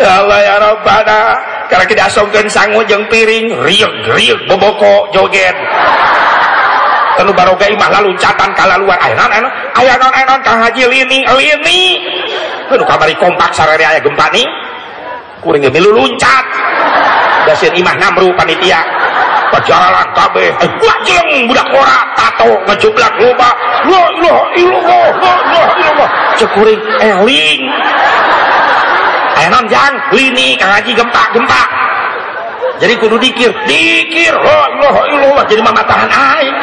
ya Rabbana. Karena kita asongkeun sangu jeung piring riuk riuk boboko joget. Lalu baroga imah lalu catan kala luar ayah non. Ayah ayah kang haji lini lini. Lalu kamari kompak sarari ayah gempa nih kuring milu luncat. Dasin imah namru panitia. Perjalanan kabeh. Eh jeleng budak ora tato ngejublak loba. La ilaha illallah la ilaha illallah cekuring eling aya non jang lini kang gempa gempa jadi kudu dikir dikir. La ilaha illallah jadi mama tahan aing.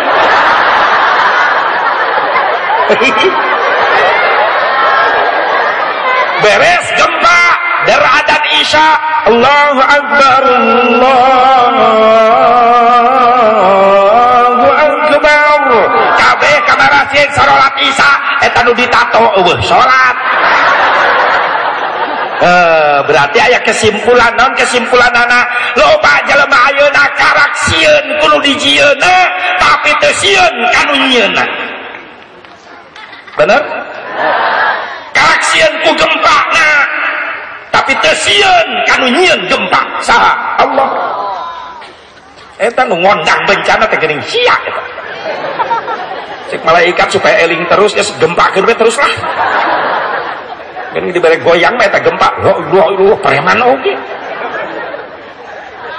Beres gempa deradat isya. Allahu Akbar Allahu Akbar. Kabeh kamarasin salat isya. Eta nu ditato eueuh salat Eh, berarti aya kesimpulan non kesimpulan anak loba jelema ayeuna karak sieun kudu dijieuna tapi teu sieun kanu nyieuna bener? Karak sieun ku gempa na tapi teu sieun kanu nyieun gempa saha? Allah. Eta nu ngondang bencana teh geuning sia eta. Malaikat supaya eling terus ya gempa keur terus lah ini diberi goyang mah gempa. Lo lo lo preman oke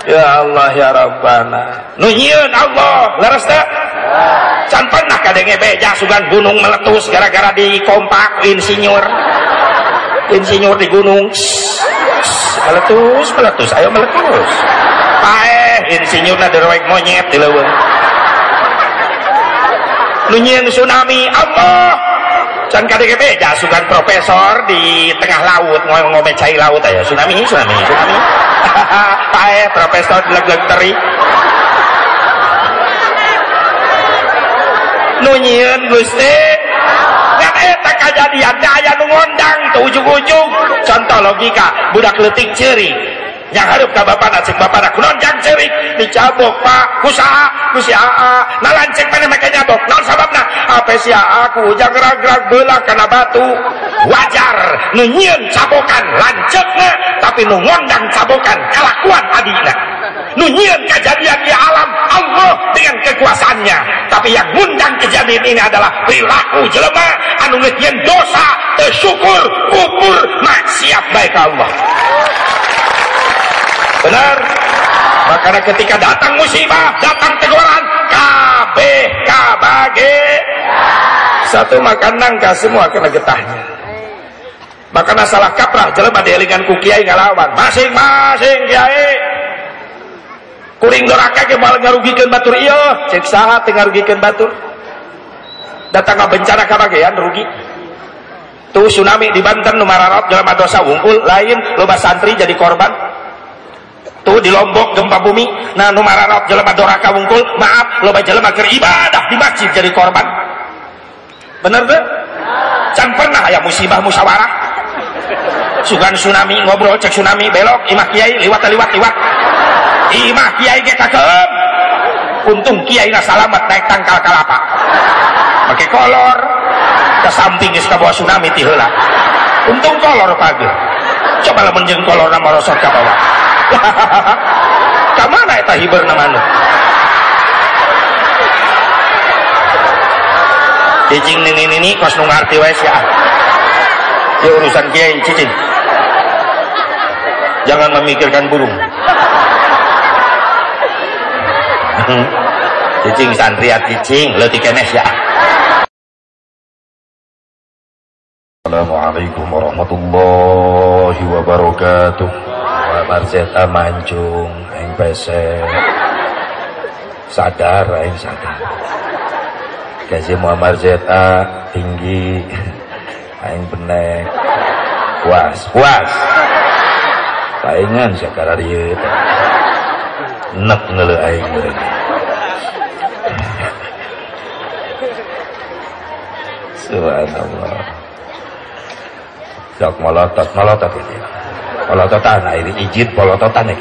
ya Allah ya Rabbana. Nunyian Allah leres tak can pernah kadenge beja sugan gunung meletus gara-gara di kompak insinyur. Insinyur di gunung. Meletus meletus ayo meletus. Paeh insinyur na derwek monyet di leuweung. Nunyian tsunami Allah can kadege beja sugan profesor di tengah laut ngomong cai laut aja tsunami tsunami tsunami. Pae profesor di leg teri. Nunyian gusti ngan eta kejadian aya nu ngondang ujung-ujung. Contoh logika budak letik ceri yang harus ke bapak cek bapak nak nonjang cerik dicabok pak. Kusaha kusi aa nalancek mana mereka nyabok non sababna apa si aku jangan gerak-gerak belah batu? Wajar. Nunyian cabokan lancetnya tapi nungondang cabokan kelakuan adina nunyian kejadian di alam Allah dengan kekuasaannya. Tapi yang ngundang kejadian ini adalah perilaku jelema. Anu dosa tersyukur kufur maksiat baik Allah benar. Makanya ketika datang musibah datang teguran kabeh kabage satu makan nangka semua kena getahnya. Makanya salah kaprah jelema dielingan ku kiai ngalawan. Masing-masing kiai. Kuring doraka ke mal ngarugikeun batur. Iya cek saha teu ngarugikeun batur. Datang ke bencana kabagean rugi. Tuh tsunami di Banten nu mararot jelema dosa wungkul lain loba santri jadi korban tuh di Lombok gempa bumi nah numararot jelema doraka wungkul maaf loba jelema keur ibadah di masjid jadi korban. Bener deh can pernah ya musibah musyawarah sugan tsunami ngobrol cek tsunami belok imah kiai liwat liwat liwat. Imah kiai ge kakeum untung kiai na salamat naik tangkal kalapa. Pakai kolor. Ke samping geus kabawa tsunami ti untung kolor pagi coba lamun jeung kolor nama rosot ka bawah Kamana eta hiber namanya? Cicing nini nini kos ngarti wae ya. Urusan kiai cicing. Jangan memikirkan burung. cicing santri ya cicing, leutik kenes ya. Assalamualaikum warahmatullahi wabarakatuh. Marzeta mancung aing pesek. Sadar aing sadar. Gaji Muhammad Zeta tinggi aing benek. Puas puas. Paingan sakara dieu nek ngeuleuh aing Subhanallah. Sok molotot molotot itu polototan nah ini ijid polototan ya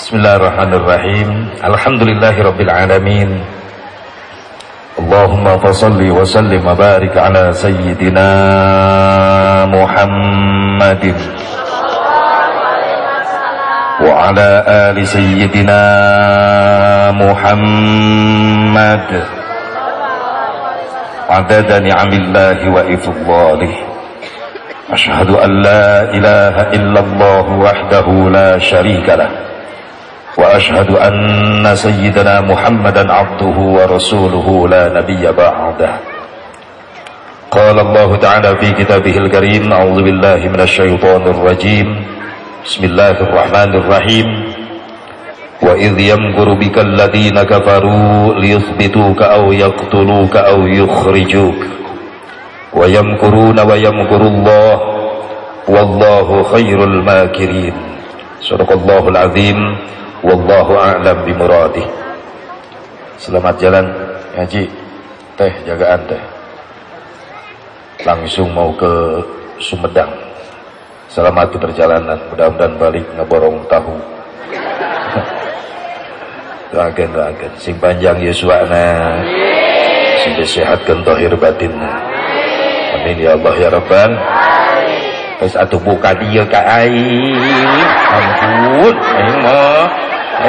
Bismillahirrahmanirrahim Alhamdulillahi Rabbil Alamin Allahumma fasalli wa sallim wa barik ala Sayyidina محمد وعلى آل سيدنا محمد عدد نعم الله وإفضاله أشهد أن لا إله إلا الله وحده لا شريك له وأشهد أن سيدنا محمدا عبده ورسوله لا نبي بعده. قال الله تعالى في كتابه الكريم أعوذ بالله من الشيطان الرجيم بسم الله الرحمن الرحيم. وإذ يمكر بك الذين كفروا ليثبتوك أو يقتلوك أو يخرجوك. ويمكرون ويمكر الله والله خير الماكرين صدق الله العظيم والله أعلم بمراده Selamat jalan ngaji teh jagaan teh langsung mau ke Sumedang selamat di perjalanan mudah-mudahan balik ngeborong tahu doakan doakan sing panjang Yuswana sing disehatkan tohir batinna amin ya Allah ya Rabban Terus atuh buka dia ke aing ampun. Aing mah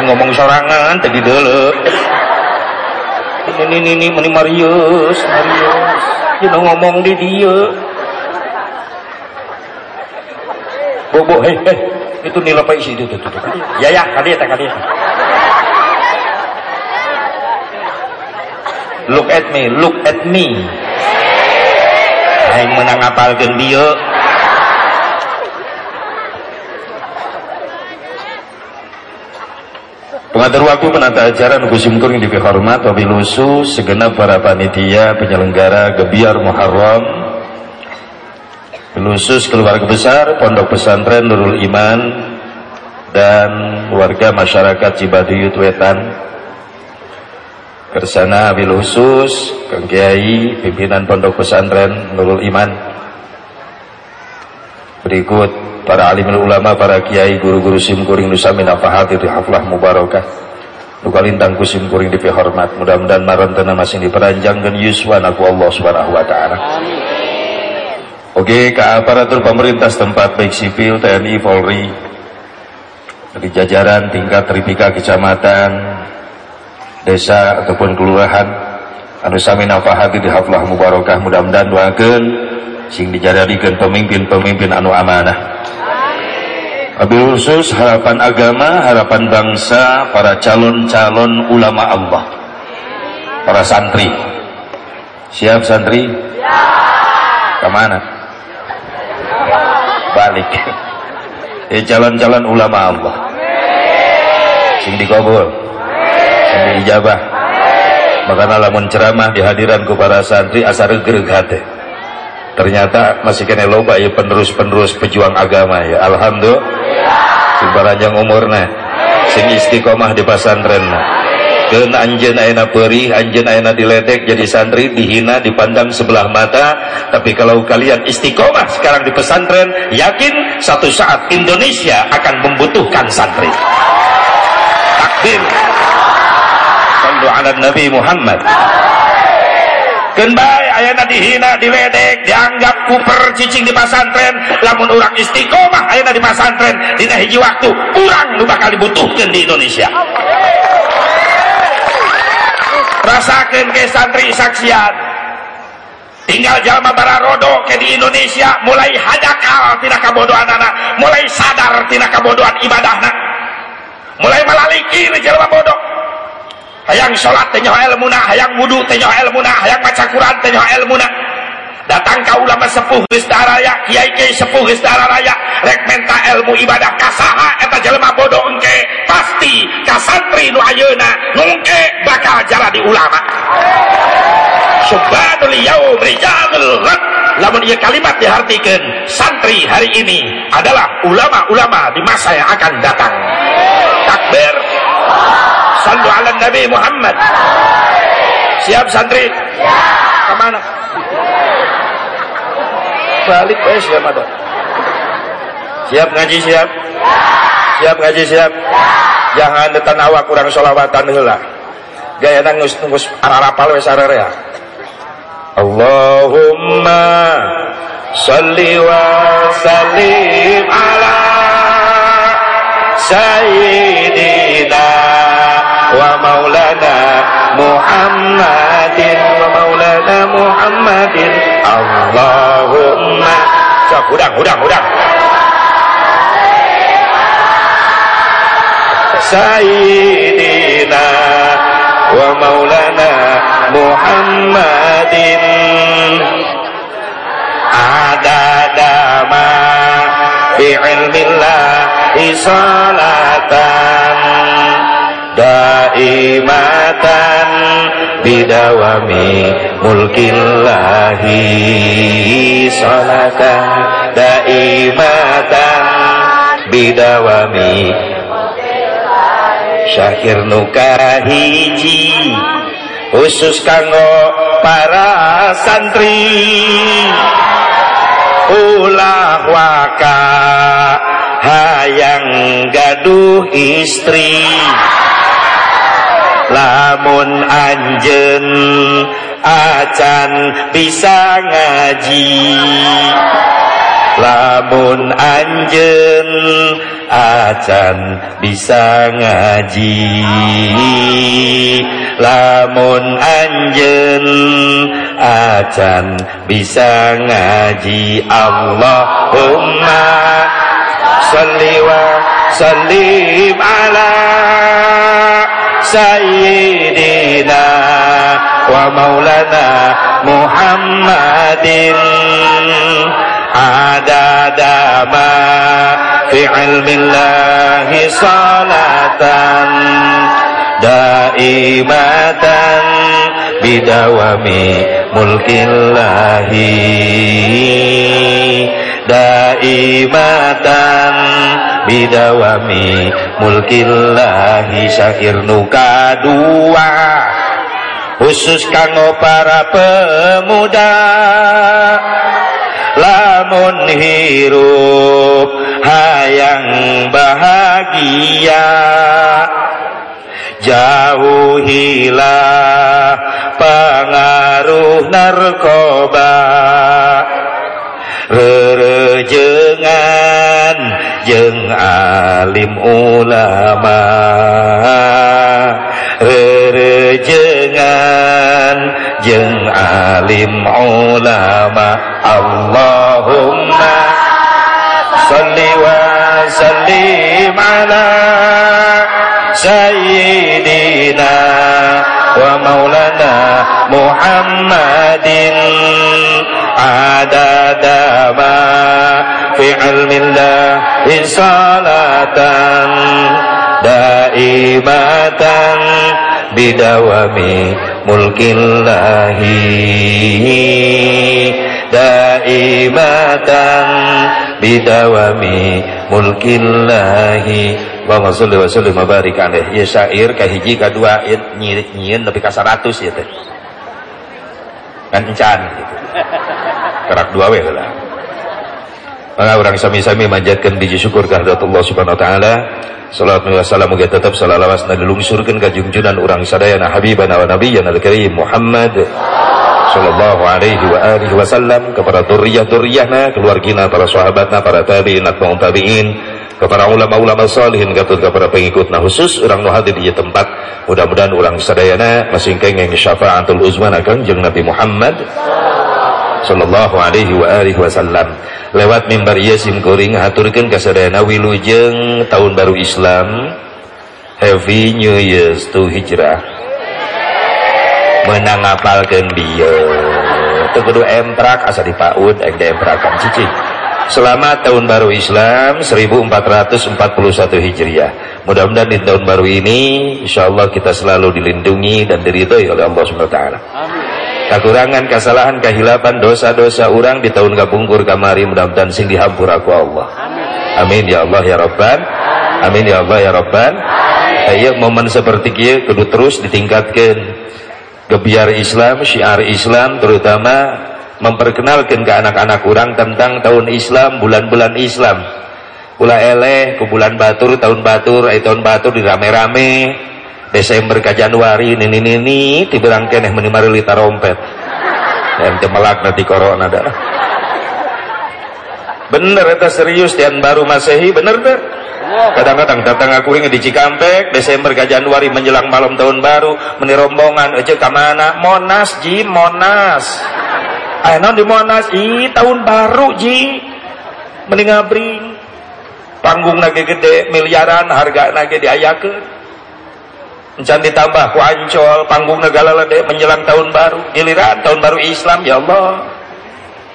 ngomong sorangan tadi dulu ini ini ini ini Marius Marius. Dia ngomong di dia. Bobo hei hei itu nilai isi? Itu tuh tuh ya ya kali ya kali ya. Look at me look at me aing menang ngapalkeun dia Pengatur waktu penata acara Nugu Simkur yang dihormat Wabil khusus segenap para panitia penyelenggara Gebiar Muharram. Khusus keluarga besar Pondok Pesantren Nurul Iman dan warga masyarakat Cibaduyut Wetan Kersana wabil khusus Kang Kiai pimpinan Pondok Pesantren Nurul Iman berikut para alim ulama, para kiai, guru-guru simkuring nusamin afahat itu haflah mubarakah. Nukalintang kusim kuring di hormat. Mudah-mudahan marantana masih diperanjangkan yuswan aku Allah subhanahu wa ta'ala. Oke, ke aparatur pemerintah setempat baik sipil, TNI, Polri, dari jajaran tingkat tripika kecamatan, desa ataupun kelurahan, anu sami nafahati di haflah mubarakah mudah-mudahan doakan sing dijadikan pemimpin-pemimpin anu amanah Abil khusus harapan agama, harapan bangsa, para calon-calon ulama Allah. Para santri. Siap santri? Ya. Ke mana? Balik. Eh calon-calon ulama Allah. Sing dikabul. Sing diijabah. Maka lamun ceramah di hadiran para santri asar gereg hati ternyata masih kena loba ya penerus-penerus pejuang agama ya alhamdulillah sing baranjang umurna sing istiqomah di pesantren Keun anjen aina perih, anjen aina diledek jadi santri, dihina, dipandang sebelah mata. Tapi kalau kalian istiqomah sekarang di pesantren, yakin satu saat Indonesia akan membutuhkan santri. Takbir. Sallu ala Nabi Muhammad. Kenbai ayana dihina, diledek, dianggap kuper cicing di pesantren, lamun orang istiqomah ayana di pesantren, dina hiji waktu, kurang lu bakal dibutuhkan di Indonesia. Rasakan ke santri saksian. Tinggal jalma rodo ke di Indonesia mulai hadakal tina kabodohan anak, mulai sadar tina kabodohan ibadahna. Mulai malaliki jalma bodoh hayang sholat teh nyaho ilmuna hayang wudu teh nyaho ilmuna hayang maca Quran teh ilmuna datang ka ulama sepuh geus raya kiai kiai sepuh geus raya. Rek menta ilmu ibadah. Kasaha eta jelema bodoh engke. Pasti ka santri nu ayeuna nungke bakal di ulama. Subhanul yaum rijalul ghad lamun ieu kalimat dihartikeun santri hari ini adalah ulama-ulama di masa yang akan datang. Takbir Sallu ala Nabi Muhammad. Siap santri? Ke mana? Balik eh siap ada. Siap ngaji siap? Siap ngaji siap? Jangan detan awak kurang sholawatan heula. Gaya nangis nunggus ararapal we sararea. Allahumma salli wa sallim ala sayyidina wa maulana Muhammadin. Allahumma. Cok, udang, udang, udang. Sayyidina wa maulana Muhammadin. Adadama fi ilmillahi salatan daimatan bidawami mulkillahi. Salatan daimatan bidawami syakir nuka hiji khusus kanggo para santri. Ulah waka hayang gaduh istri lamun anjen acan bisa ngaji. Lamun anjen acan bisa ngaji. Lamun anjen acan bisa ngaji. Allahumma salli wa sallim ala sayyidina wa maulana Muhammadin. Adada ma fi ilmillahi salatan daimatan bidawami mulkillahi. Daimatan bidawami mulkillahi syair nuka dua khusus kanggo para pemuda. Lamun hirup hayang bahagia jauhilah pengaruh narkoba. Rerejengan jeng alim ulama rerejengan jeng alim ulama Allahumma salli wa sallim ala sayyidina wa maulana Muhammadin adada ma fi ilmillah salatan daimatan bidawami mulkillahi daimatan bidawami mulkillahi Allahumma sholli wa sallim wa barik alaih ya syair kahiji kadua nyieun nepi ka 100 ya teh kan encan gitu kerak dua we lah. Maka orang sami-sami manjatkan biji syukur kehadirat Allah subhanahu wa ta'ala. Salat wa salam muga tetap salalawas na dilungsurkeun ka junjunan urang sadayana habibana wa nabiyyana al-karim Muhammad sallallahu alaihi wa alihi wasallam kepada duriyah-duriyahna keluargina para sahabatna para tabi'in atba'un tabi'in kepada ulama-ulama salihin gatun kepada pengikutna khusus orang nu hadir di tempat. Mudah-mudahan orang sadayana masing kengeng syafaatul uzman akan jeung Nabi Muhammad sallallahu alaihi wa alihi wasallam. Lewat mimbar ieu sim kuring haturkeun ka sadayana wilujeng tahun baru Islam. Happy New Year to Hijrah. Menang ngapalkeun bieu. Teu kudu emprak asa dipaud ek diemprakan cicing Selamat tahun baru Islam 1441 Hijriah. Mudah-mudahan di tahun baru ini insya Allah kita selalu dilindungi dan diridhoi oleh Allah Subhanahu wa taala. Kekurangan, kesalahan, kehilapan, dosa-dosa orang di tahun kapungkur kamari mudah-mudahan sing dihampur aku Allah. Amin ya Allah ya Rabban. Amin ya Allah ya Rabban. Ayo momen seperti ini kudu terus ditingkatkan gebiar Islam, syiar Islam terutama memperkenalkan ke anak-anak kurang tentang tahun Islam, bulan-bulan Islam. Ulah eleh ke bulan batur, tahun batur, ay tahun batur di rame-rame. Desember ke Januari ini ini ini tiberang keneh menimari lita rompet. Dan cemelak nanti corona dah. bener itu serius dan baru masehi bener deh kadang-kadang datang aku ini di Cikampek Desember ke Januari menjelang malam tahun baru meni rombongan aja ke mana? Monas ji Monas. Ayo di Monas. I tahun baru ji. Meni ngabring. Panggung lagi gede miliaran harga lagi diayakan Encan ditambah ku ancol panggung negara lede menjelang tahun baru giliran tahun baru Islam ya Allah.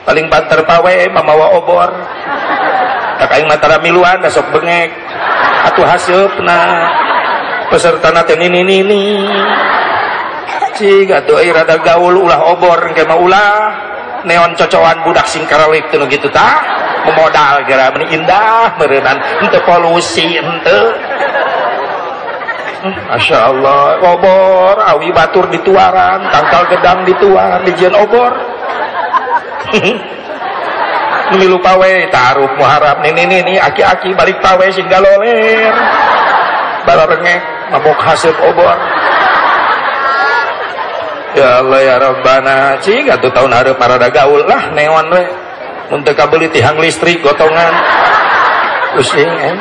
Paling banter pawe mamawa obor. Tak aing matara miluan besok bengek. Atuh hasilna peserta nate ini ini cik atuh ai rada gaul ulah obor engke mah ulah. Neon cocokan budak sing karalik teu gitu tah. Memodal gara meni indah meureunan henteu polusi henteu Masya Allah obor awi batur dituaran tangkal gedang dituar dijian obor. Milu pawe taruh muharap ini ini ini aki-aki balik pawe sehingga loler. Bala rengek mabok hasil obor. Ya Allah ya Rabbana. Cing atau tahun harap marada gaul. Lah neon we. Untuk kabeli tihang listrik gotongan. Pusing eh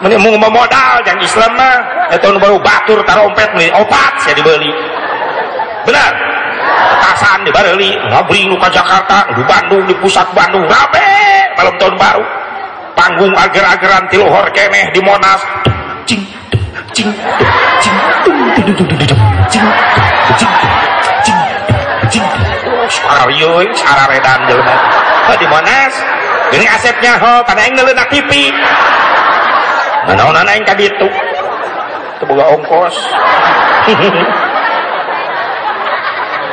Meni mau modal yang Islam mah. Ya tahun baru batur tarompet nih. Opat saya dibeli. Benar? Petasan di Bareli ngabri lu ke Jakarta di Bandung di pusat Bandung. Rabe malam tahun baru. Panggung agar-agaran tiluhor keneh di Monas. Cing cing cing cing suara redan jelma di Monas. Ini asepnya ho karena yang ngelenak TV mana yang kagitu itu boga ongkos.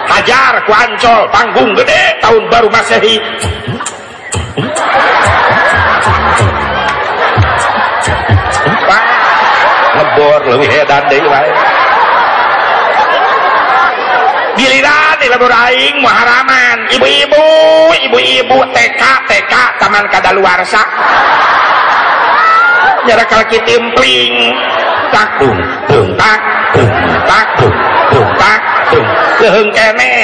Hajar ku ancol panggung gede tahun baru masehi. Ngebor lebih edan deh wae giliran di lebur aing muharaman ibu-ibu ibu-ibu TK TK taman kadaluarsa nyara kaki timpling tak dung dung tak dung tak dung dung tak dung leheng kene.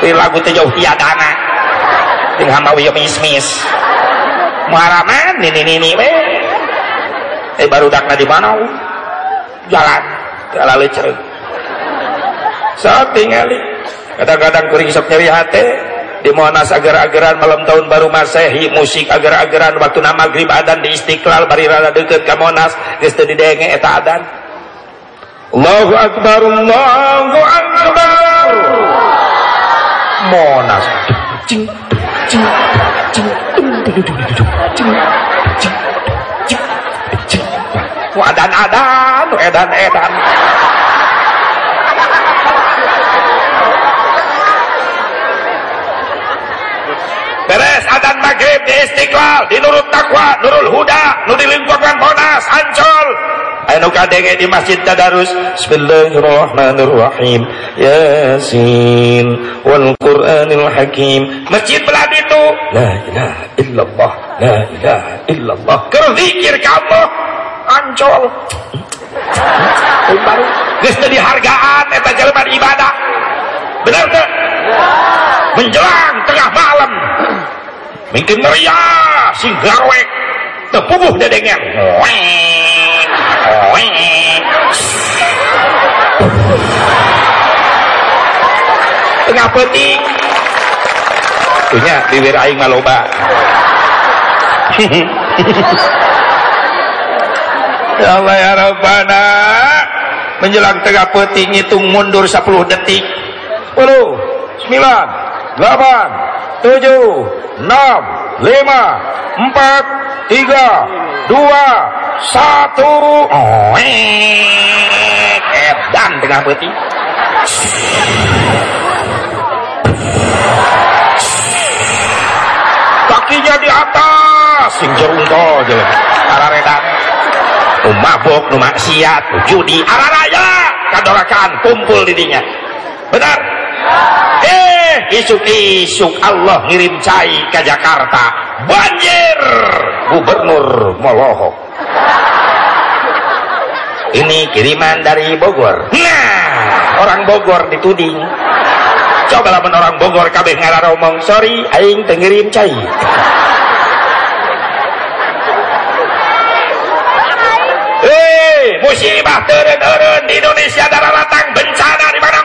Di lagu teh jauh tiadana ting hamawi mismis. Muharaman nini nini we. Eh baru dakna di mana jalan lalu cereng so tingali kadang-kadang kuring sok nyeri hati di Monas agar-agaran malam tahun baru Masehi musik agar-agaran waktu nama maghrib adan di Istiqlal bari rada deket ke Monas geus teu didenge eta adan. Allahu Akbar Allahu Akbar. Monas. Cing cing cing cing cing cing cing. Adan-adan edan-edan. beres adan maghrib di istiqlal di nurut takwa nurul huda nu di lingkungan monas ancol. Ayo kadenge di masjid tadarus. Bismillahirrahmanirrahim. Yasin wal qur'anil hakim. Masjid belah itu la ilaha illallah la ilaha illallah. Kerzikir kamu. Ancol. Baru. Geus dihargaan eta jelema ibadah. Benar tuh menjelang tengah malam mungkin meriah sing garwek. Tepubuh dedengan tengah peting punya bibir aing maloba. Ya Allah ya Rabbana. Menjelang tengah peting itu mundur 10 detik. 10 9 delapan, tujuh, enam, lima, empat, tiga, dua, satu. Oh, edan tengah peti. Kakinya di atas, sing jerungko aja. Araredan. Nu mabok, nu maksiat, nu judi, araraya, kadorakan, kumpul didinya. Benar? Eh isuk-isuk Allah ngirim cai ke Jakarta. Banjir! Gubernur Molohok ini kiriman dari Bogor. Nah orang Bogor dituding. Coba lah orang Bogor kabeh ngararomong sorry aing tengirim cai. Hei, musibah turun-turun di Indonesia darah latang bencana di mana-mana.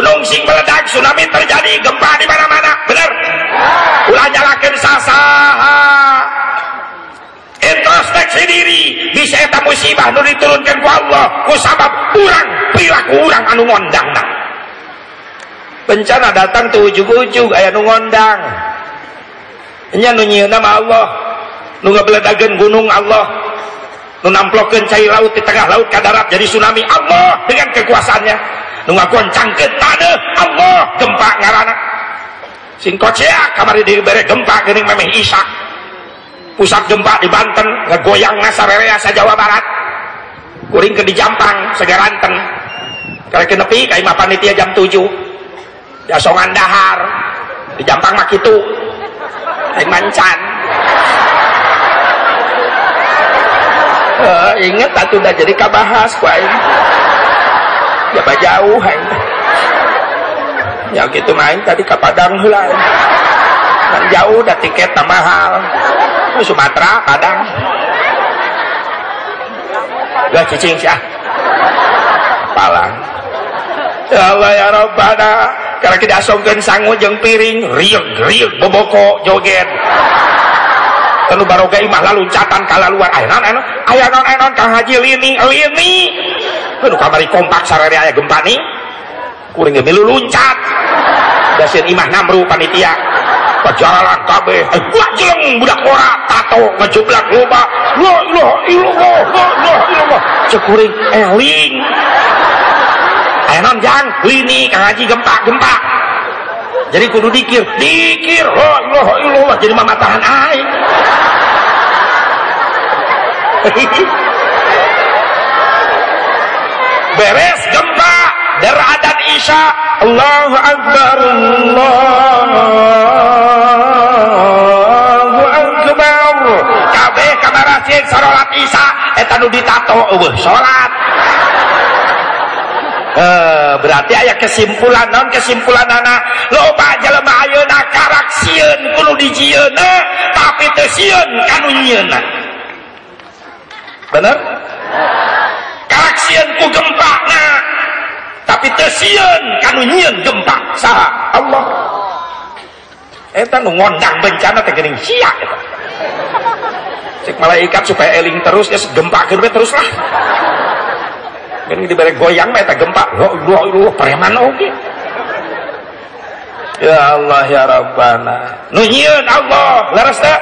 Gunung sing meledak, tsunami terjadi, gempa di mana-mana. Benar? Ulah nyalakan sasaha. Introspeksi diri. Bisa eta musibah nu diturunkan ku Allah. Ku sabab urang perilaku urang anu ngondang bencana datang tuh ujug-ujug aya nu ngondang. Nya nu nama Allah. Nu ngabeledageun gunung Allah. Namplokeun cai laut di tengah laut ka darat jadi tsunami Allah dengan kekuasaannya nu ngagoncangkeun taneuh Allah gempa ngarana sing kocea kamari dibere gempa geuning memeh Isa pusat gempa di Banten ngegoyang nasarerea sa Jawa Barat. Kuring ke di Jampang segaranten ke nepi ka imah panitia jam 7 di asongan dahar di Jampang mah kitu. Aing mancan. Uh, inget atuh udah jadi kabahas ku ya jauh aing ya gitu main tadi ke Padang heula. Kan jauh dah tiket mahal. Sumatera Padang. Gak cicing sih ah. Palang. Ya Allah ya Rabbana. Karena kita asongkan sangu jeng piring riuk riuk boboko joget. Lalu baroga imah lalu catatan kala luar ayanon ayanon ayanon ayanon kang haji lini lini aduh kamari kompak sarari ayah gempa nih kuring milu luncat. Dasin imah namru panitia. Perjalanan kabeh. Eh, jeleng budak ora tato ngejublak loba la ilaha illallah la ilaha illallah cekuring eling ayo non jang lini kang haji gempa gempa jadi kudu dikir dikir. La ilaha illallah jadi mama tahan aing beres gempa deradat isya. Allahu Akbar Allahu Akbar. Kabeh kamarasieun salat isya. Eta nu ditato eueuh salat. Eh, berarti ayah kesimpulan non kesimpulan anak loba jelema ayeuna karaksieun kudu dijieuna tapi teu sieun kanu bener karaksieun ku gempa nah tapi teu sieun kanu nyieun gempa Allah. Eta nu ngondang bencana teh geuning sia eta. Cek malaikat supaya eling terus ya gempa we terus lah ini diberi goyang mah eta gempa lo lo preman oke ya Allah ya Rabbana. Nu nyieun Allah. Leres teh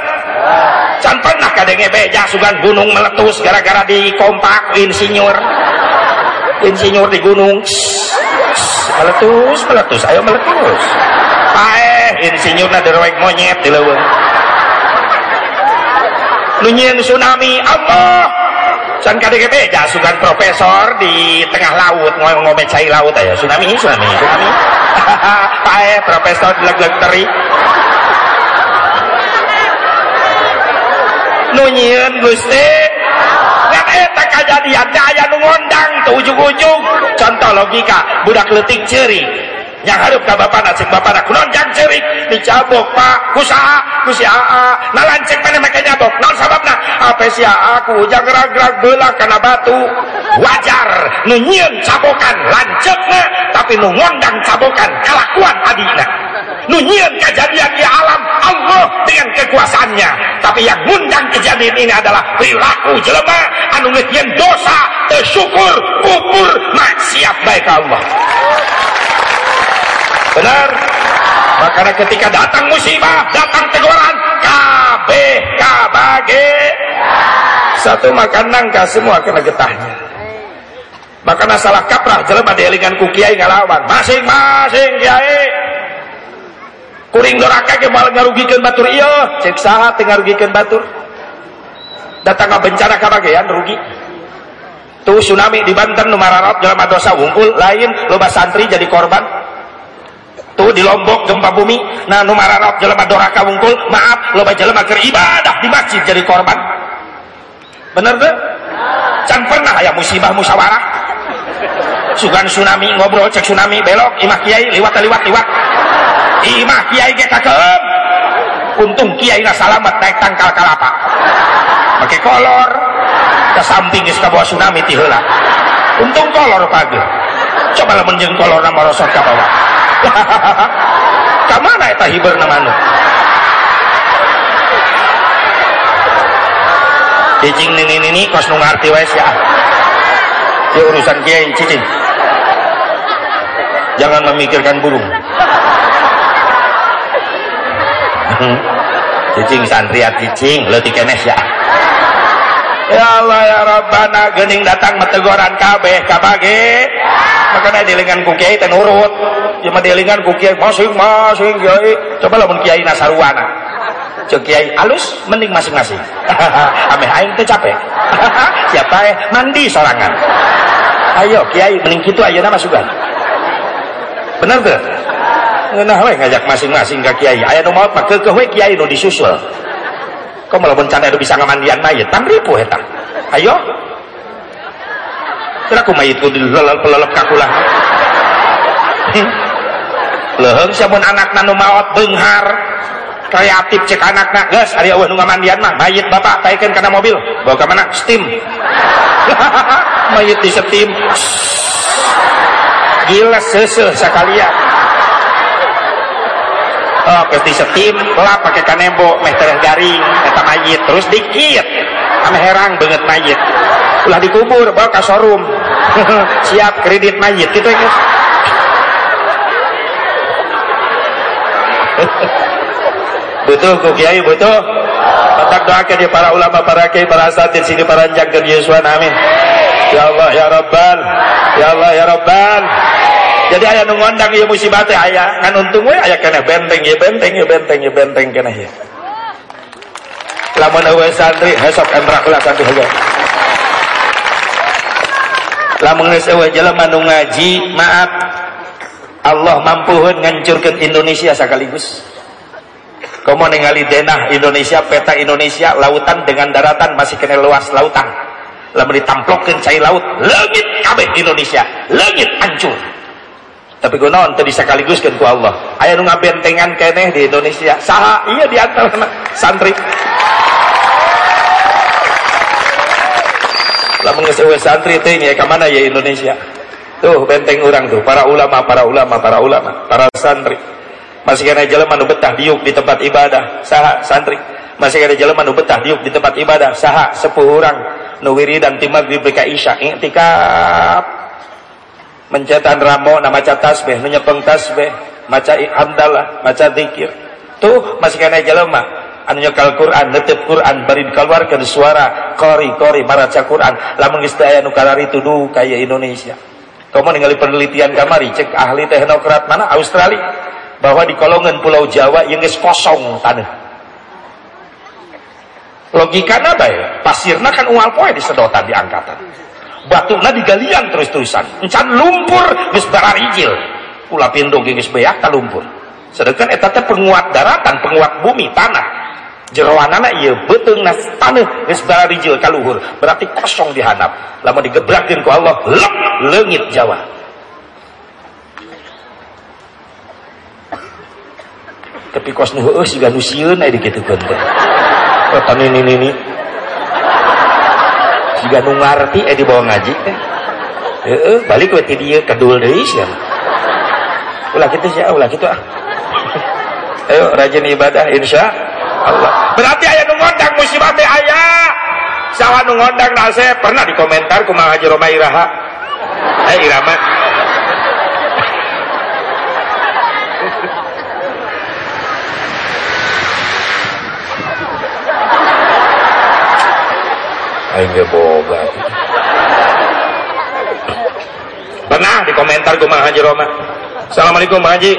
can pernah kadenge beja sugan gunung meletus gara-gara di kompak insinyur? Insinyur di gunung. Meletus meletus. Ayo meletus. Paeh insinyur na derwek monyet di leuweung. Nu nyieun tsunami Allah. Can kadege beja sugan profesor di tengah laut. Ngombe cai laut aja tsunami tsunami tsunami pae profesor leg-leg teri nunyian gusti ngan eta kejadian aya nu ngondang ujung-ujung. Contoh logika budak letik ceri yang harus ke bapak nak cek bapak nak kunon jang cerik dicabok pak. Kusaha kusi aa nah lancek mana mereka nyabok non sababna apa si aku jang gerak-gerak belah karena batu. Wajar. Nunyian cabokan lanceknya tapi nu ngondang cabokan kelakuan adina nunyian kejadian di alam Allah dengan kekuasaannya. Tapi yang ngundang kejadian ini adalah perilaku jelema. Anu dosa tersyukur kufur maksiat baik Allah benar. Makanya ketika datang musibah datang teguran kabeh kabage satu makan nangka semua kena getahnya. Makanya salah kaprah jelema dielingan ku kiai ngalawan. Masing-masing kiai. Kuring doraka ke mal ngarugikeun batur. Iya cek saha teu batur. Datang bencana kabagean rugi. Tuh tsunami di Banten nu mararot jelema dosa wungkul. Lain loba santri jadi korban tuh di Lombok gempa bumi. Nah nu mararot jelema doraka wungkul. Maaf loba jelema keur ibadah di masjid jadi korban. Bener tuh can pernah aya musibah musyawarah sugan tsunami ngobrol cek tsunami belok imah kiai liwat liwat liwat. Imah kiai ge kakeum untung kiai na salamet naik tangkal kalapa pakai kolor. Ke samping geus ka bawah tsunami ti untung kolor pagi coba lamun jeung kolor na merosot ka bawah ka mana eta hibeurna manuk cicing nini nini kos nu ngarti wae sia. Ya urusan kiai cicing. Jangan memikirkan burung. Cicing santri at cicing leutik kenes ya Ya Allah ya Rabbana gening datang metegoran kabeh kabage. Makanya dilingan ku kiai teh nurut. Cuma dilingan ku kiai masing-masing kiai. Coba lamun kiai nasaruana. Cek kiai alus mending masing-masing. Ameh aing teh capek. Siapa ya mandi sorangan. Ayo kiai mending kitu ayeuna mah sugan. Bener tuh ngeunah we ngajak masing-masing ka kiai. Aya nu mah keukeuh we kiai nu disusul kok malah bencana itu bisa ngamandian mayat tan ribu eta ayo. Kira aku mayit ku dilelep pelelep kakulah leheng siapun anak nanu maot benghar. Kreatif cek anak nak gas. Hari awal nu ngamandian mah mayit bapak taikan karena mobil. Bawa ke mana? Steam. Mayit di steam. Gila seseh sekalian oh pasti steam kelap pakai kanembo meh garing kata mayit. Terus dikit ame herang banget mayit. Ulah dikubur bawa ke showroom siap kredit mayit gitu ya. Betul ku kiai betul. Tetap doakan di para ulama para kiai para asatid sini para jangkar Yesuan amin. Ya Allah ya Rabbal. Ya Allah ya Rabbal jadi ayah nu ngondang ieu musibah teh aya ngan untung we aya keneh benteng ya benteng ya benteng ya benteng keneh ya lamun eueuh santri hesok entrak ulah santri heula lamun geus eueuh jelema nu ngaji maaf Allah mampuhun ngancurkeun Indonesia sekaligus kamu ningali denah Indonesia peta Indonesia lautan dengan daratan masih kena luas lautan lamun ditamplokeun cai laut leungit kabeh Indonesia leungit hancur tapi gue non tadi sekaligus kan ku Allah. Ayah nu ngabentengan keneh di Indonesia. Saha? Iya di antara santri. Lamun geus eueuh santri teh nya ka mana ya Indonesia? Tuh benteng orang tuh para ulama para ulama para ulama para santri. Masih kena jelema nu betah diuk di tempat ibadah. Saha santri? Masih kena jelema nu betah diuk di tempat ibadah. Saha sepuh orang nu wiridan ti maghrib ka isya. Iktikaf mencetan ramo na maca tasbih nu nyepeng tasbih maca hamdalah maca zikir. Tuh masih kena jelema anu nyekal Quran netep Quran bari dikeluarkeun suara kori kori maraca Quran. Lamun geus aya nu kalari tuduh kaya Indonesia. Kamu ningali penelitian kamari cek ahli teknokrat mana? Australia. Bahwa di kolongan pulau Jawa yang geus kosong tanah. Logikana bae pasirna kan ual poe di sedotan di angkatan batuna digalian terus-terusan. Encan lumpur geus bararijil ulah pindo geus beak ka lumpur. Sedangkan eta penguat daratan penguat bumi tanah. Jeroanana ieu beuteungna taneuh geus bararijil ka luhur. Berarti kosong dihanap. Lamun digebrakeun ku Allah lep leungit Jawa. Tapi kos nu heueuh siga nu sieun aya eta nini-nini jika nu ngarti eh dibawa ngaji teh. Heeh balik we ti dieu kedul deui sia. Ulah kitu sia ulah kitu ah. Ayo rajin ibadah insya Allah. Berarti aya nu ngondang musibah teh aya. Saha nu ngondang nase pernah dikomentar ku Mang Haji Roma Iraha eh Irama aing ge boga. Pernah di komentar gue Mang Haji Roma? Assalamualaikum Mang Haji.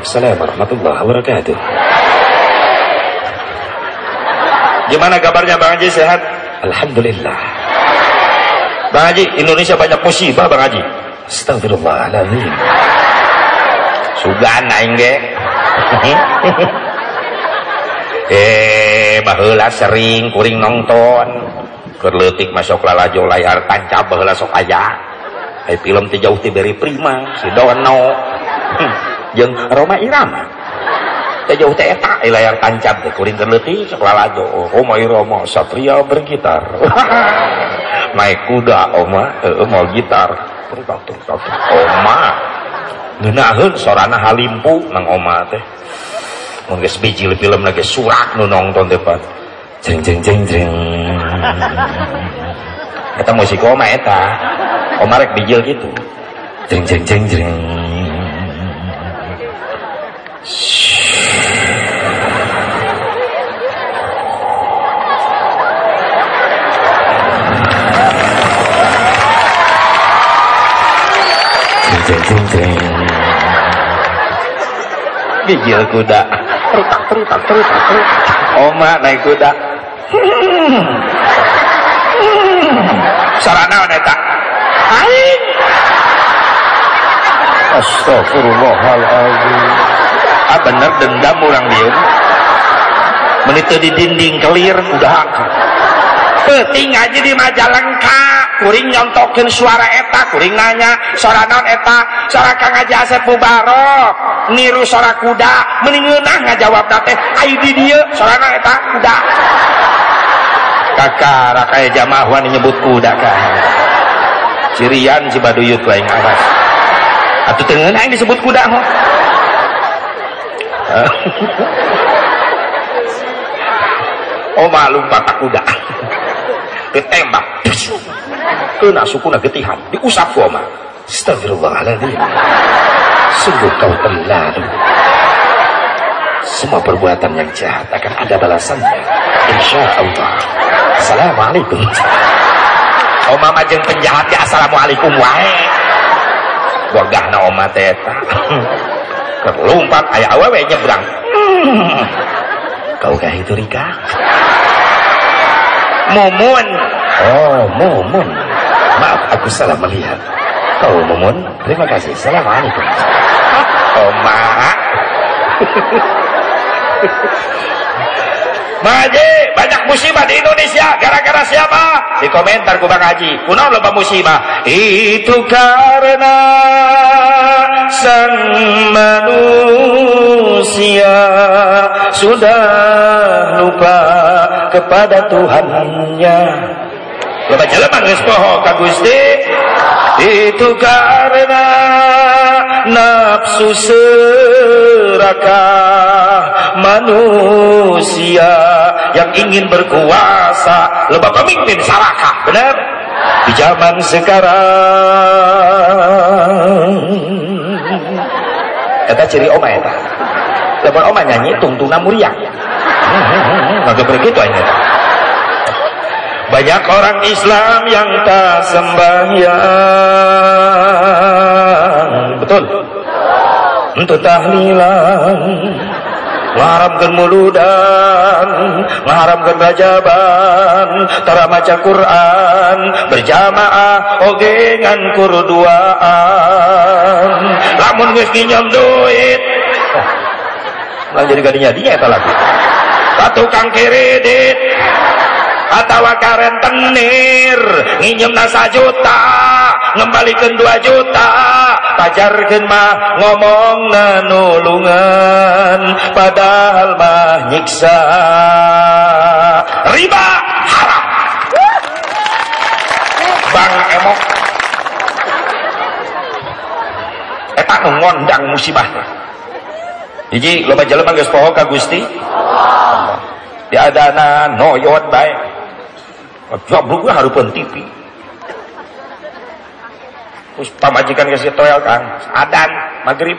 Assalamualaikum warahmatullahi wabarakatuh. Gimana kabarnya Bang Haji? Sehat? Alhamdulillah. Bang Haji Indonesia banyak musibah Bang Haji. Astagfirullahaladzim Sugan aing ge. Eh baheula sering kuring nonton kerletik masuk lalajo layar tancap baheula sok aya Ay film teh jauh teh beri prima si Dono. Jeung Roma Irama. Teh jauh teh eta layar tancap teh kuring leutik saklalajo Roma Irama Satria bergitar. Naik kuda oma heeh mau gitar. Terus terus oma. Ngeunaheun sorana halimpu nang oma teh. Mun geus biji film lagi surak nu nonton teh pan jeng jeng jeng jeng eta musik koma eta komarek bijil gitu jeng jeng jeng jeng jeng jeng jeng bijil kuda terutak terutak terutak terutak oma naik kuda sarana eta aing Astagfirullahaladzim ah bener dendam orang dia. Menit di dinding kelir udah penting aja di Majalengka kuring nyontokin suara eta kuring nanya suara non eta suara Kang Haji Asep Mubarok. Niru suara kuda mending ngeunah ngajawab teh ayo di dia suara non eta kuda kakak rakai jamaah wani nyebut kuda kah cirian cibaduyut lain aras. Atau tengen yang disebut kuda ho. Oh malu patah kuda ketembak kena sukuna getihan diusap ku oma astagfirullahaladzim. Sungguh kau terlalu semua perbuatan yang jahat akan ada balasannya. Insya Allah assalamualaikum. Oma majeng penjahat ya assalamualaikum wae. Gogah na oma teta kerlumpat ayah awewe nyebrang. Kau kah itu Rika mumun. Oh mumun. Maaf aku salah melihat. Kau mumun terima kasih. Assalamualaikum. Oma Maji, banyak musibah di Indonesia gara-gara siapa? Di komentar ku Bang Haji. Kunaon loba musibah? Itu karena sang manusia sudah lupa kepada Tuhannya. Loba jelema geus poho ka Gusti. Itu karena nafsu serakah manusia yang ingin berkuasa lebah pemimpin sarakah benar? Di zaman sekarang. Eta ciri oma eta. Lamun oma nyanyi tungtungna muriang. Maka begitu aja. Banyak orang Islam yang tak sembahyang betul. Untuk tahlilan mengharamkan muludan mengharamkan rajaban tara maca Quran berjamaah oge ngan kurduaan. Lamun geus nginjam duit lah jadi gadinya dia eta lagi. Ka tukang kredit atau karen tenir nginjem nasa juta ngembalikan dua juta. Pajarkan mah ngomong nanulungan padahal mah nyiksa. Riba haram. Bang emok. Eta nu ngondang musibah. Hiji loba jelema geus poho ka Gusti. Diadana noyot bae jabluk harupeun TV terus pamajikan kasih toel kan adan maghrib.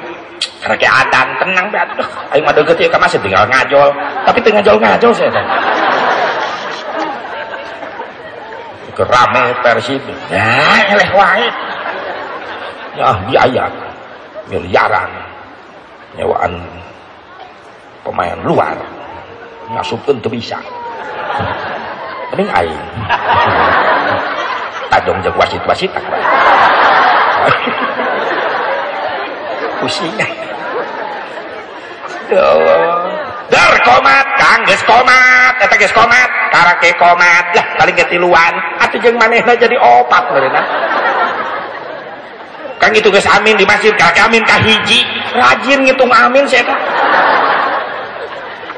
Karena adan tenang be atuh aing mah deukeut ya tinggal ngajol. Tapi teu ngajol-ngajol saya teh kerame persib ya eleh wae. Ya biaya. Miliaran. Nyewaan pemain luar. Ngasupkeun teu bisa mending aing tadong jeung wasit-wasit tak bae pusing ya dar komat kang geus komat eta geus komat karake komat. Lah paling getiluan atuh jeung manehna jadi opat meureunna Kang itu guys amin di masjid, kaki amin kahiji, rajin ngitung amin saya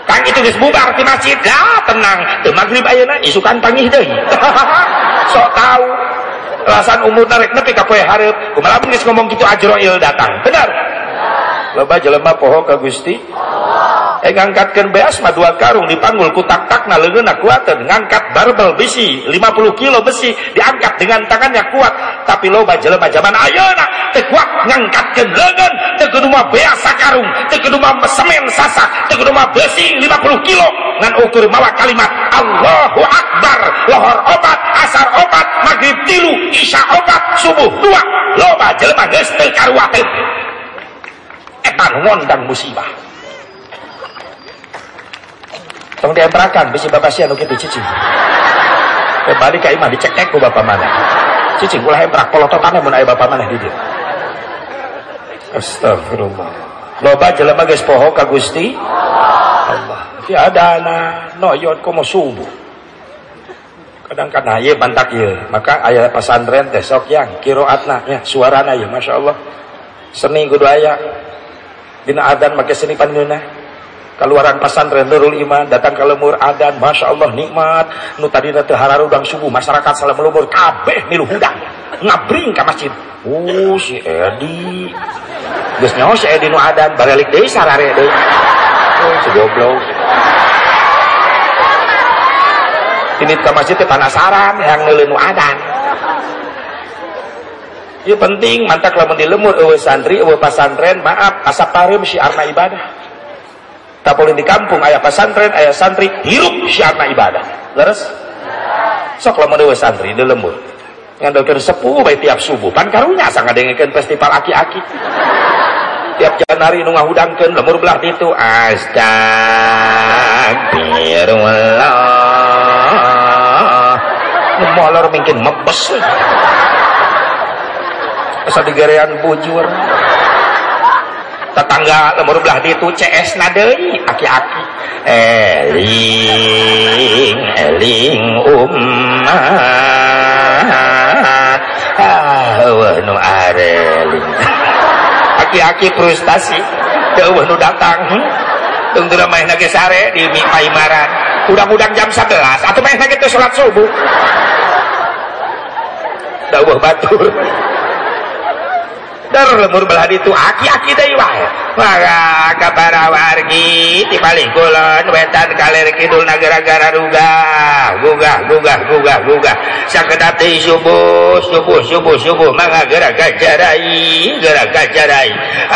Kang itu guys bubar di masjid, lah tenang, di maghrib ayeuna isukan pangih deh. Sok tahu, alasan umur narik nepi ka poe hareup kumaha geus ngomong kitu ajroil datang. Benar? Loba jelema poho ka Gusti eh ngangkatkeun beas mah dua karung dipanggul ku tak-takna leungeunna kuateun. Ngangkat barbel besi 50 kilo besi diangkat dengan tangannya kuat. Tapi loba jelema zaman ayeuna teu kuat ngangkatkeun leungeun. Teu kudu mah beas sakarung teu kudu mah semen sasak teu kudu mah besi 50 kilo. Ngan ukur mawa kalimat Allahu Akbar lohor obat asar obat maghrib tilu isya obat subuh dua. Loba jelema geus teu karuateun eta ngondang musibah tong diemprakan bisi bapak sia nu kitu cicing kembali ka imah dicekek ku bapak mana. Cicing ulah emprak polototannya mun aya bapak mana di dieu astagfirullah. Loba jelema geus poho ka Gusti Allah. Tiada na noyot komo subuh. Kadang-kadang ya bantak ya maka ayah pesantren teh sok yang kiroatna ya suarana ya masya Allah. Seni kudu aya dina adan make seni panuna keluaran pesantren Nurul Iman datang ke lemur adan Masya Allah nikmat. Nu tadi nanti hararudang subuh masyarakat salam lemur kabeh milu hudang. Ngabring ke masjid. Oh si Edi. Geus nyaho si Edi nu adan barelik deui sarare deui. Oh si goblok. Ini ke masjid penasaran yang ngelenu adan ya penting mantak lamun dilemur ewe santri ewe pasantren maaf asap parim syiarna ibadah boleh di kampung ayah pasantren ayah santri hirup syiarna ibadah. Leres? Sok lamun ewe santri dilemur ngandokeun sepuh baik tiap subuh. Pan karunya sangat dengekeun festival aki-aki. Tiap janari nu ngahudangkeun lemur belah ditu astagfirullah. Molor mungkin mebes. Asa digarean bujur tetangga lemur belah ditu CS na deui aki-aki. Eling eling ummah ah nu areling aki-aki frustasi. Eueuh nu datang. Tunggu main lagi sare di Paimaran. Udang-udang jam 11 atau main lagi tuh sholat subuh. Dauh batur lemur belah itu aki-aki deui wae maka kabara wargi ti paling kulon wetan kaler kidul nagara-gara rugah gugah gugah gugah gugah. Sakedap deui subuh subuh subuh subuh. Mangga geura gajarai geura gajarai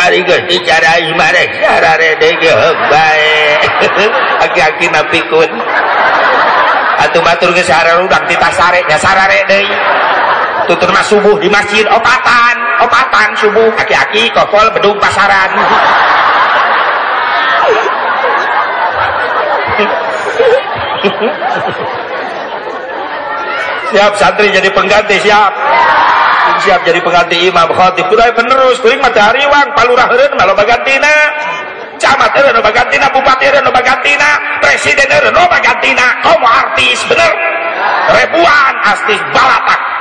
ari geus dicarai marek sarare deui geuk bae aki-aki napikun atuh batur geus sararudang ti tasare nya sarare deui tuturna subuh di masjid opatan opatan subuh aki-aki kokol bedung pasaran. Siap santri jadi pengganti siap. Siap jadi pengganti imam khotib kudu penerus kuring matahari wang palurah heureun mah loba gantina camat heureun loba gantina bupati heureun loba gantina presiden heureun loba gantina artis bener. Ribuan astis balatak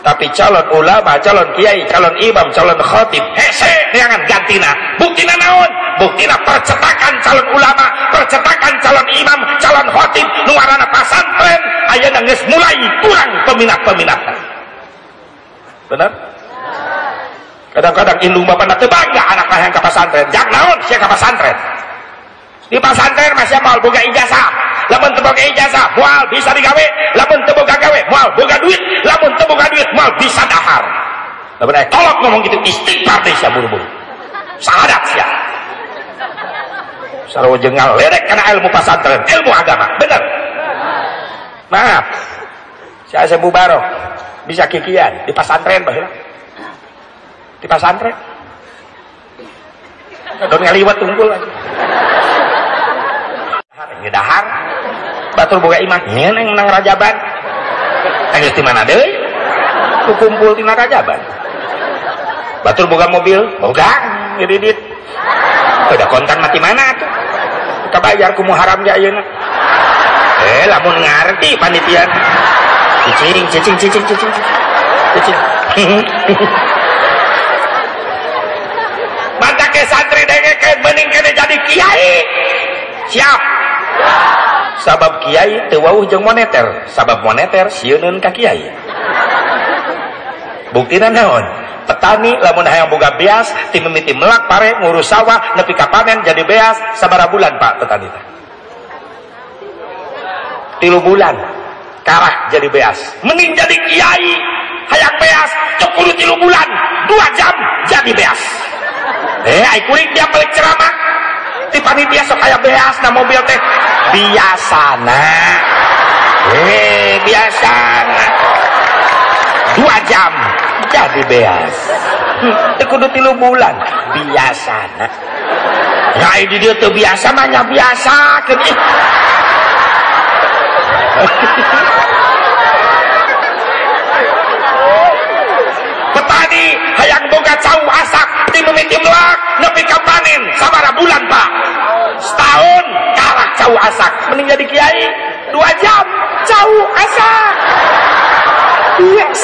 tapi calon ulama, calon kiai, calon imam, calon khotib, hese neangan gantina. Buktina naon? Buktina percetakan calon ulama, percetakan calon imam, calon khotib, nuarana pasantren, ayeuna geus mulai kurang peminat-peminatna. Benar? Kadang-kadang indung bapak teu bangga anak yang ke pesantren. Jak naon sia ke pesantren? Di pesantren masih mau boga ijazah lamun teu boga ijazah moal bisa digawe. Lamun teu boga gawe moal boga duit. Lamun teu boga duit moal bisa dahar. Lamun aya kolot ngomong gitu istighfar deh sia buru-buru. Sahadat sia sarua jengal lerek karena ilmu pesantren ilmu agama. Bener. Maaf saya sebu barok bisa kikian di pesantren bahwa di pesantren. Don ngaliwat tunggul lagi. Ngedahar batur boga iman. Nyeun yang menang rajaban. Geus di mana deui kukumpul tina rajaban. Batur boga mobil boga ngedidit udah kontan mati mana tuh? Kebayar ku muharam ge ayeuna eh lamun ngarti panitia. Cicing cicing cicing cicing cicing. Mata ke santri dengek bening kene jadi kiai. Siap sabab kiai tewauh jeng moneter. Sabab moneter siunun ka kiai. Bukti naon? Petani lamun hayang boga beas tim mimiti melak pare ngurus sawah nepi ka panen jadi beas sabara bulan pak petani teh. Tilu bulan karah jadi beas. Mending jadi kiai hayang beas cok kudu tilu bulan dua jam jadi beas. Eh ai kuring dia balik ceramah ti panitia sok beas na mobil teh. Biasana. Eh biasana. Dua jam jadi beas. Hmm, kudu tilu bulan. Biasana. Ya ini dia tuh biasa mah biasa kan petani hayang boga cau asak di memiti melak nepi panen sabara bulan pak. Setahun kalah cau asak mending jadi kiai dua jam cau asak yes.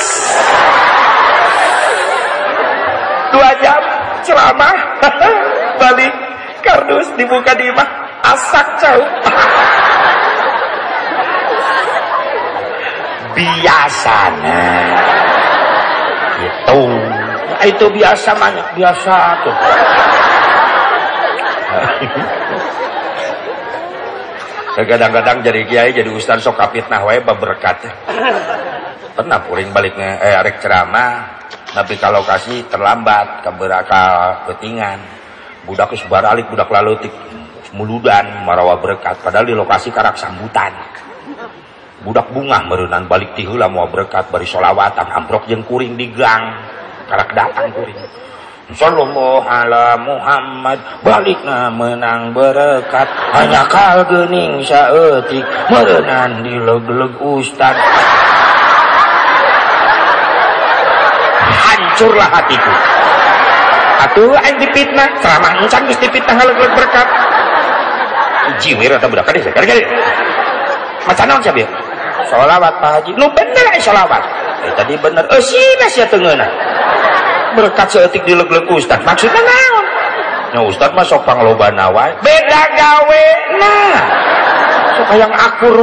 Dua jam ceramah balik kardus dibuka di imah asak cau biasanya itu itu biasa mana biasa tuh. Kadang-kadang jadi kiai jadi ustaz sok kapitnah wae berkat. Pernah puring baliknya eh arek ceramah tapi kalau kasih terlambat ke berakal betingan budak baralik budak lalutik muludan marawa berkat. Padahal di lokasi karak sambutan. Budak bunga merenan balik tihula mau berkat bari solawatan amprok jeng kuring di gang karak datang kuring Sallallahu ala Muhammad. Balikna menang berkat hanya kal gening saeutik. Merenan di leg-leg ustad. Hancurlah hatiku. Atuh aing dipitnah. Ceramah encan geus dipitnah leg-leg berkat. Jiwir atau budak kadeh kadeh macam naon sabia sholawat Pak Haji. Lu bener sholawat tadi bener. Eh sih ya tengeuna berkat seetik di leg-leg ustad maksudnya naon nya ustad mah sok panglobana wae. Beda gawe nah. Sok yang akur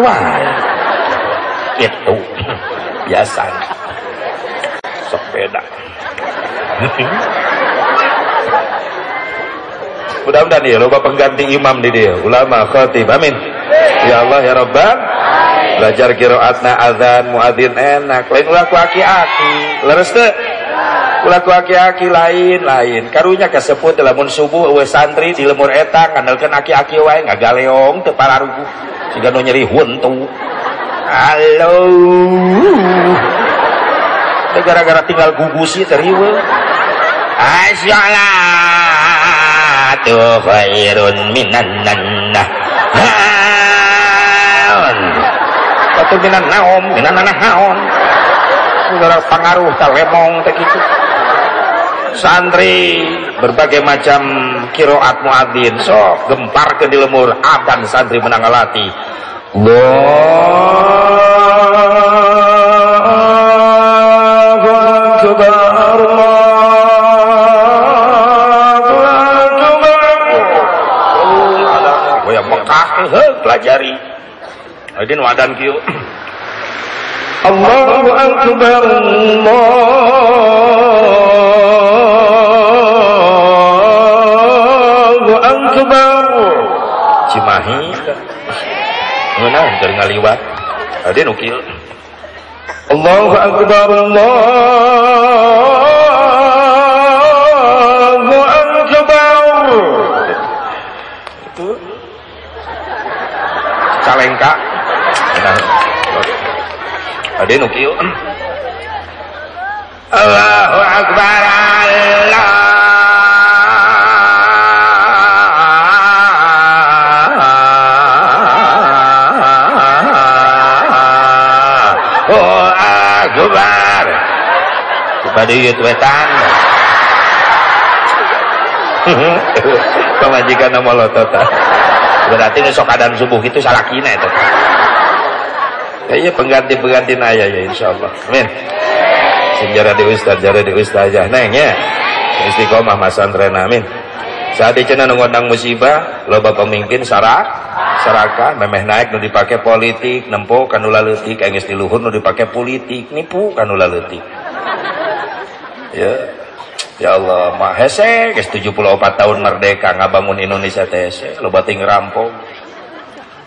itu biasa. Sok beda mudah-mudahan ya loba pengganti imam di dia. Ulama khatib amin. Ya Allah ya Rabbal belajar kiroatna azan muadzin enak. Lain ulah ku aki-aki. Leres teh ulah ku aki-aki lain lain. Karunya kesebut lamun subuh eueuh santri di lemur eta ngandalkeun aki-aki wae ngagaleong teu pararugu siga nu nyeri huntu halo. Gara-gara tinggal gugusi teriwe asyalatu khairun minan nannah batu minan naom minan nanah naon? Saudara pengaruh talemong tak itu santri berbagai macam kiroat muadzin sok gempar ke di lemur aban santri menang alati Allahu Akbar Allahu pelajari. Adin wadan kieu. Allahu akbar Allahu akbar. Cimahi. Ngeunah keur ngaliwat. Adin ukil. Allahu akbar Allahu Calengka ada nu kieu Allahu akbar Allah Oh akbar. Kepada ieu wetan. Pamajikan nama lotota berarti besok adan subuh itu salah kina itu. Kayaknya pengganti-pengganti naya ya insya Allah amin. Sejarah di ustaz jarah di ustaz aja neng ya. Istiqomah mas antren amin. Saat dicena ngundang musibah loba pemimpin sarak serakah memeh naik nu dipakai politik nempo kanu laletik geus di luhur nu dipakai politik nipu kanu laletik. Ya ya Allah mah hese geus 74 tahun merdeka ngabangun Indonesia teh hese loba ting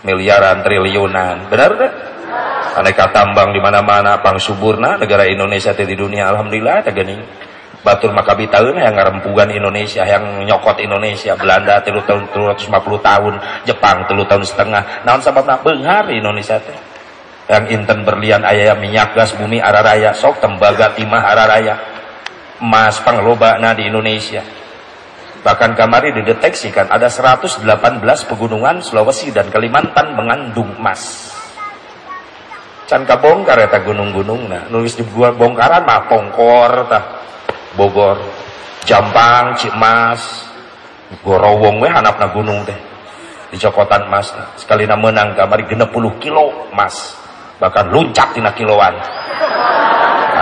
miliaran triliunan benar teh? Aneka tambang di mana-mana pang suburna negara Indonesia teh di dunia alhamdulillah teh geuning. Batur Makabi tahun yang ngarempugan Indonesia yang nyokot Indonesia Belanda tilu tahun 350 tahun Jepang tilu tahun setengah. Naon sababna beunghar Indonesia teh? Yang inten berlian ayah minyak gas bumi araraya sok tembaga timah araraya emas panglobana di Indonesia. Bahkan kamari dideteksikan ada 118 pegunungan Sulawesi dan Kalimantan mengandung emas. Can kabongkar eta gunung-gunung nah nulis di bongkaran mah pongkor tah Bogor Jampang Cimas Gorowong weh hanapna gunung teh di cokotan emas sekali menang kamari genep puluh kilo emas bahkan luncat tina kiloan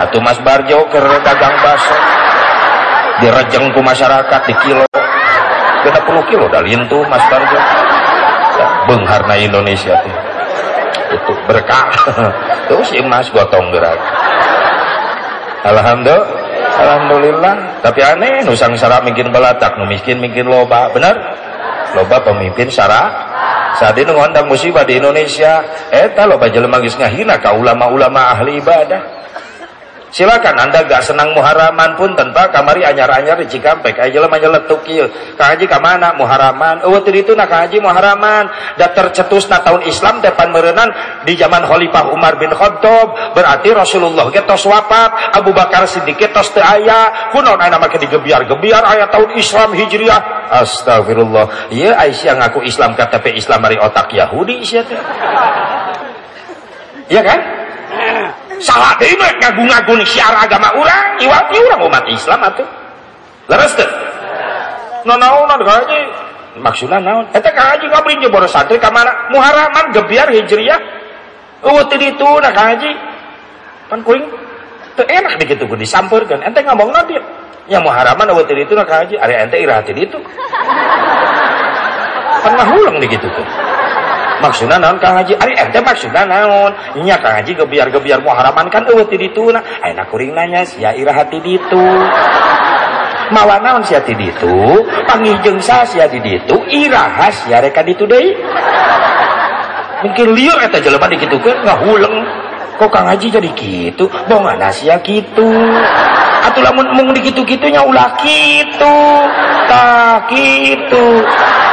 atau mas Barjo ke dagang baso direjeng ku masyarakat di kilo. Genep puluh kilo dah lintu mas Barjo. Bengharna Indonesia tuh. Itu berkah. Terus emas gotong gerak. Alhamdulillah Alhamdulillah. Tapi aneh nusang syarat mungkin belatak nu miskin loba. Benar? Loba pemimpin syarat saat ini ngondang musibah di Indonesia. Eta loba jelema geus ngahina ka ulama-ulama ahli ibadah silakan anda gak senang muharaman pun tanpa kamari anyar-anyar di Cikampek aja jelema nyeletuk kieu Kang Haji mana muharaman. Eueuh teu ditu nak Kang Haji muharaman. Tercetus na tahun Islam depan merenan di zaman Khalifah Umar bin Khattab. Berarti Rasulullah ge tos wafat Abu Bakar Siddiq tos teu aya kunaon aya make digebiar-gebiar aya tahun Islam Hijriah. Astagfirullah ieu Aisyah ngaku Islam KTP Islam dari otak Yahudi sia teh. Iya kan? Salah mah ngagung-ngagung syiar agama urang iwati urang umat Islam atuh. Leres teu nanaon haji maksudna naon? Eta ka haji ngabring jeung boros santri ka muharaman gebiar hijriah. Eueuh teu ditu na ka haji pan kuing teu enak digitukeun disampeurkeun. Ente ngomongna dia nya muharaman eueuh teu ditu na ka haji ari ente irah teu ditu. Pan ngahulang digitukeun maksudnya naon Kang Haji? Ari ente maksudna naon? Nya Kang Haji gebiar-gebiar muharaman kan eueuh ti dituna ayeuna kuring nanya sia ira hati ditu? Mawa naon sia ti ditu? Pangijeng sa sia di ditu? Iraha sia reka ditu deui? Mungkin liur eta jelema dikitukeun ngahuleng. Kok Kang Haji jadi gitu? Bongana sia kitu atuh lamun mung dikitu-kitunya ulah kitu tah kitu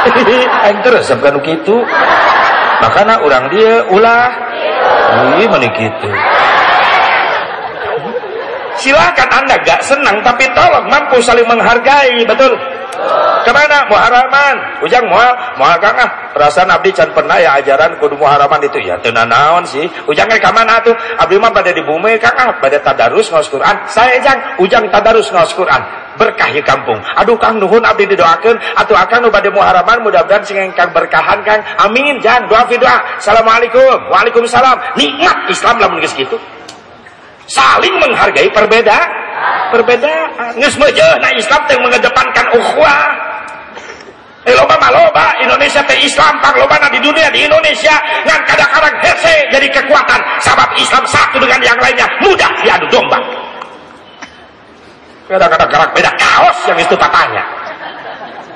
aing terus sabkan kitu makanya orang dia ulah. Wih mana gitu. Silakan anda gak senang tapi tolong mampu saling menghargai betul ke mana? Muharaman ujang mual kang ah. Perasaan abdi can pernah ya ajaran kudu muharaman itu. Ya tenan naon sih. Ujang ke mana tuh? Abdi mah pada di bumi kang ah pada tadarus ngaos Quran. Saya jang ujang tadarus ngaos Quran. Berkah di kampung. Aduh kang nuhun abdi didoakan atau akan nu bade muharaman mudah-mudahan sing kang berkahan kang. Amin. Jangan doa fi doa. Assalamualaikum. Waalaikumsalam. Nikmat Islam lamun geus kitu. Saling menghargai perbedaan perbedaan geus meujeuh na Islam teh mengedepankan ukhuwah. Eh loba mah loba Indonesia teh Islam pang loba di dunia di Indonesia ngan kadang-kadang hese jadi kekuatan. Sabab Islam satu dengan yang lainnya mudah diadu domba. Kadang-kadang gerak beda kaos yang itu tatanya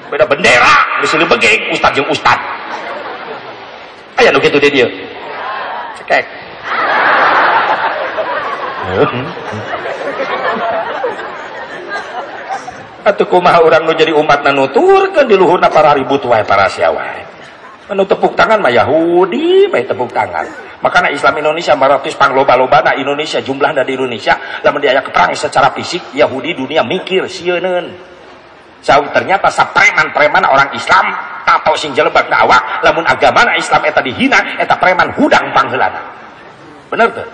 beda bendera sini begeng ustad yang ustad. Ayah nu gitu dia. Cekek Atuh kumaha orang nu jadi umat nanuturkeun di luhurna para ribut wae para siawai. Anu tepuk tangan mah Yahudi bae tepuk tangan. Makanya Islam Indonesia 400 pangloba-loba na Indonesia jumlah dari Indonesia lamun diaya perang secara fisik Yahudi dunia mikir sieun. Jauh ternyata sapreman-preman orang Islam tato sing jelebak na awak lamun agama na Islam eta dihina eta preman hudang pangheulana. Bener tuh?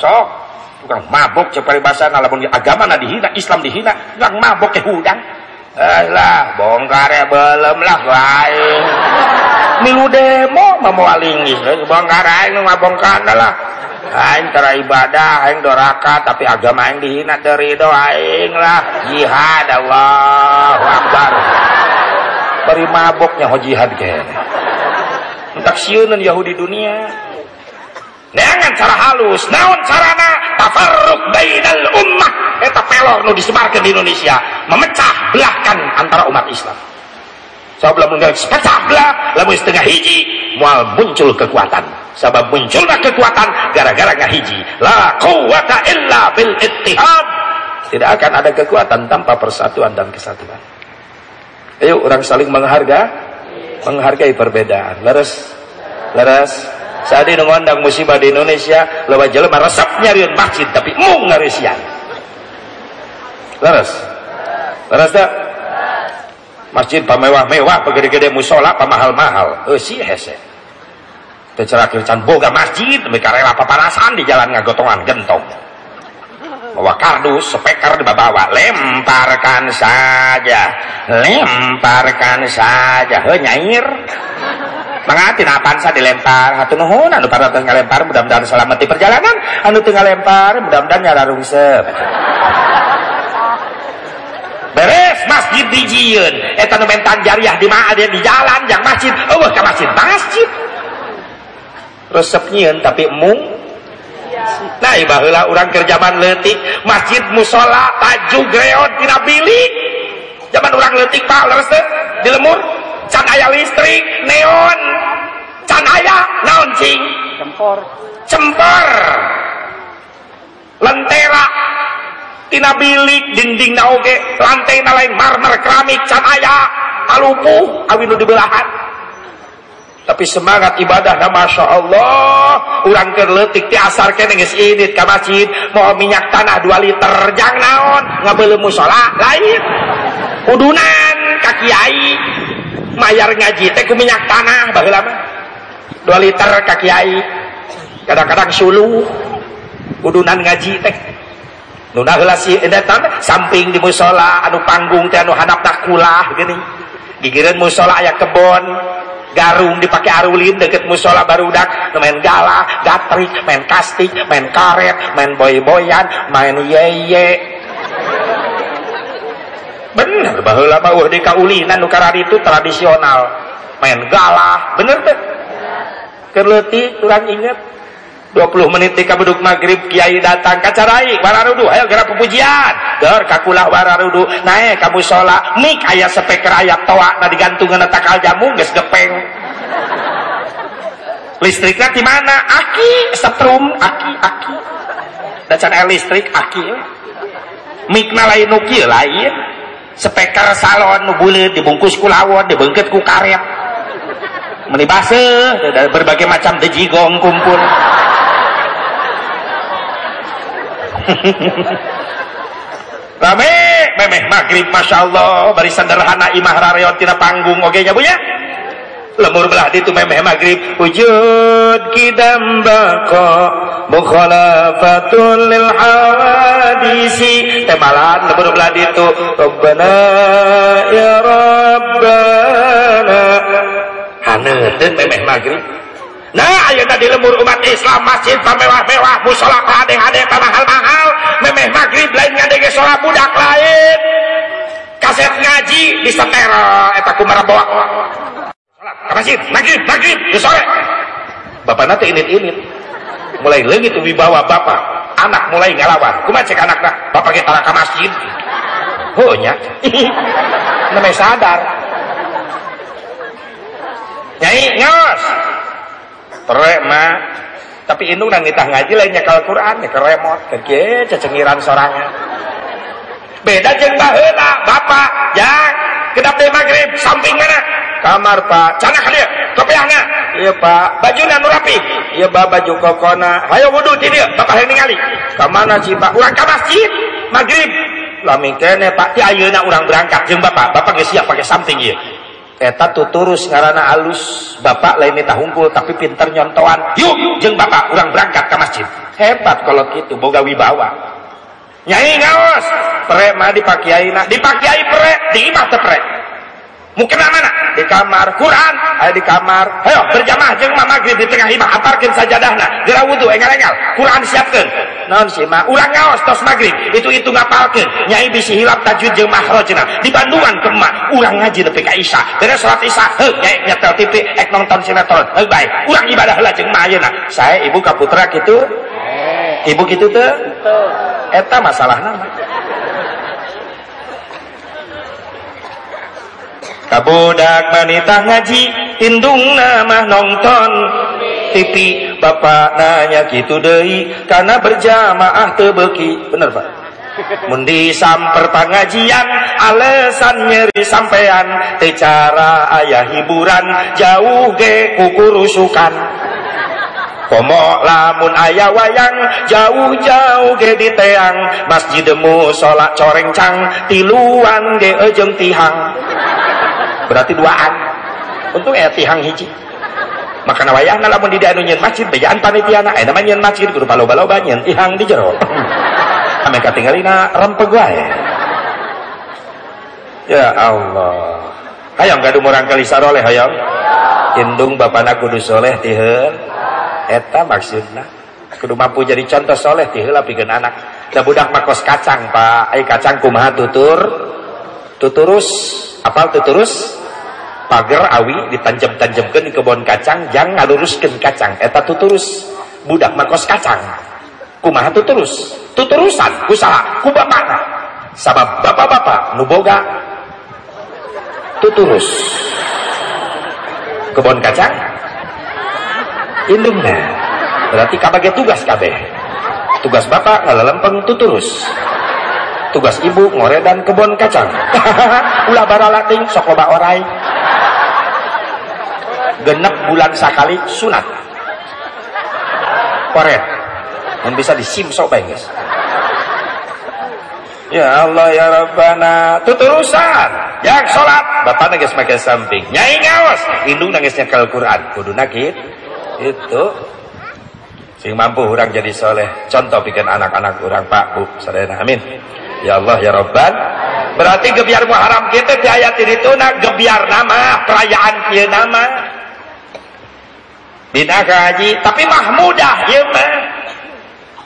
Sok tukang mabok bahasa lamun agama na dihina Islam dihina tukang mabok ke hudang. Eh lah bongkar ya belum lah lain milu demo mau alingis. Bongkar aing ngabongkar lah. Aing tera ibadah aing doraka tapi agama aing dihina dari do aing lah. Jihad Allah Akbar. Bari maboknya ho jihad ge entak sieuneun Yahudi dunia neangan cara halus naon carana? Tafarruq bainal ummah. Eta pelor nu disebarkan di Indonesia. Memecah belahkan antara umat Islam. Sabab lamun pecah belah lamun setengah hiji mual muncul kekuatan. Sabab munculnya kekuatan gara-gara ngahiji la quwata illa bil ittihad. Tidak akan ada kekuatan tanpa persatuan dan kesatuan. Ayo orang saling mengharga menghargai perbedaan. Leres. Leres saat ini ngondang musibah di Indonesia lewa jelema resep nyariun masjid tapi mung ngarisian leres. Leres tak? Masjid pamewah-mewah pegede-gede musola pamahal-mahal eusi hese. Teu can boga masjid mereka rela di jalan ngagotongan gentong. Bawa kardus speaker dibawa lemparkan saja. Lemparkan saja. He nyair mengatin apaan sa dilempar. Hatu nuhun anu para tengah lempar mudah-mudahan selamat di perjalanan. Anu tengah lempar mudah-mudahan nyala rungsep. Beres masjid dijieun eta nu mentan jariah di mana dia di jalan yang masjid. Eueuh ka masjid. Masjid. Resep nyieun tapi mung. Nah ibaheula urang keur zaman leutik. Masjid musola tajuk greon tina bilik. Zaman urang leutik pak leres teh di lemur can aya listrik neon. Can aya naon cing cempor. Cempor. Lentera. Tina bilik dinding na oge. Lantai na lain marmer keramik can aya alupuh awi nu dibelahan. Tapi semangat ibadah na Masya Allah. Urang kerletik ti asar kene geus idit ka masjid. Mau minyak tanah 2 liter jang naon? Ngabeuleuh musola lain. Udunan ka kiai mayar ngaji teh ku minyak tanah baheula mah. 2 liter ka kiai. Kadang-kadang sulu udunan ngaji teh. Nu heula si edan samping di musola anu panggung teh anu handapna kulah geuning gigireun musola aya kebon garung dipakai arulin deket musola barudak main galah gatrik main kastik main karet main boy-boyan main yeye bener bahwa mah di kaulinan nu itu tradisional. Main galah bener teh kerleti kurang inget 20 menit di kabuduk maghrib kiai datang kacarai wararudu ayo gerak pupujian. Dor kakulah wararudu naik kamu sholat. Mik ayah speaker ayat toa na digantungan takal jamu geus gepeng. Listriknya di mana? Aki setrum aki aki. Dan cara listrik aki. Mik lain nuki lain speaker salon nu buleut dibungkus ku lawon dibengket ku karet. Meni baseuh berbagai macam dejigong kumpul. Rame memeh maghrib Masya Allah. Bari sederhana imah rareot tina panggung oke nya bunya lemur belah itu memeh maghrib. Wujud kidam bako mukhalafatul lil hawadisi temalan lemur belah itu Rabbana ya Rabbana. Haneuteuh memeh maghrib. Nah, ayo tadi lemur umat Islam masjid pamewah-mewah musola hade-hade mahal-mahal memeh maghrib lain ngadege sholat budak lain. Kaset ngaji di setero eta kumara ke masjid maghrib maghrib. Di sore. Bapak nanti init-init. Mulai lengit wibawa bapak. Anak mulai ngelawan kumaha cek anak nak bapak kita ke masjid. Oh nya namanya sadar. Nyai nyos. Terek mah tapi indung nang nitah ngaji lainnya kalau Quran ya keremot kerja cecengiran sorangan. Beda jeng baheula bapak. Yang kedap deh maghrib. Samping mana kamar pak. Canak dia kopiahna iya pak. Baju nu rapi iya pak baju kokona. Ayo wudhu di dia bapak yang ningali. Ke mana sih pak? Urang ke masjid. Maghrib. Lami kene pak ti ayeuna urang berangkat. Jeng bapak. Bapak geus siap pakai samping ieu. Eta tuturus ngarana alus. Bapak lain minta hungkul tapi pinter nyontoan. Yuk jeng bapak orang berangkat ke masjid. Hebat kalau gitu boga wibawa. Nyai ngaos. Prek mah dipakiai nah dipakiai prek di imah teh prek mungkin mana di kamar Quran ayo di kamar. Ayo berjamaah jeung maghrib di tengah imah aparkeun sajadahna geura wudu engal-engal Quran siapkeun? Naon sih mah ulang ngaos tos maghrib. Itu itu ngapalkeun. Nyai bisi hilap tajwid jeung mahrajna di Bandungan ke emak urang ngaji nepi ka Isya. Beres salat Isya heuh nyai nyetel TV ek nonton sinetron. Heuh bae urang ibadah heula jeung mah ayeuna. Saya ibu kaputra kitu ibu kitu teu? Eta masalahna mah kabudak manita ngaji tindung nama nonton TV Bapak nanya gitu deui karena berjamaah tebeki. Bener Pak? Mundi samper alasan nyeri sampean. Tecara ayah hiburan jauh ge kukurusukan Komo lamun ayah wayang jauh-jauh ge di teang. Masjidmu sholat coreng cang tiluan ge ejeng tihang berarti duaan. Untuk ya tihang hiji. Maka wayah lamun di anu nyeun masjid bejaan panitia na eh namanya masjid kudu balo-balo banyen tihang di jero. Ame katinggalina rempeg wae ya Allah. Hayang gaduh murang kali saroleh hayang? Indung bapana kudu soleh tiheun eta maksudna. Kudu mampu jadi contoh soleh tiheula pikeun anak. Da budak makos kacang pak. Ai kacang kumaha tutur tuturus apal tuturus? Pagar awi ditanjem-tanjemkan di kebun kacang jangan ngaluruskan kacang. Eta tuturus. Budak makos kacang. Kumaha tuturus? Tuturusan usaha ku bapakna sabab bapak-bapak nuboga tuturus. Kebun kacang? Indungna. Berarti kabage tugas kabeh. Tugas bapak ngalalempeng tuturus tugas ibu ngoredan kebun kacang. Ulah baralating sok loba orai. Genep bulan sekali sunat. Koret yang bisa disimsok baik guys Ya Allah ya Rabbana tuturusan yang sholat bapak nangis makin samping. Nyai ngawas indung nangisnya ke Al-Quran. Kudu nakit. Itu. Sing mampu orang jadi soleh. Contoh bikin anak-anak orang pak bu sadayana amin ya Allah ya Rabban berarti gebiar muharam kita di ayat ini tuh nak gebiar nama perayaan kia nama bina haji tapi mahmudah ya mah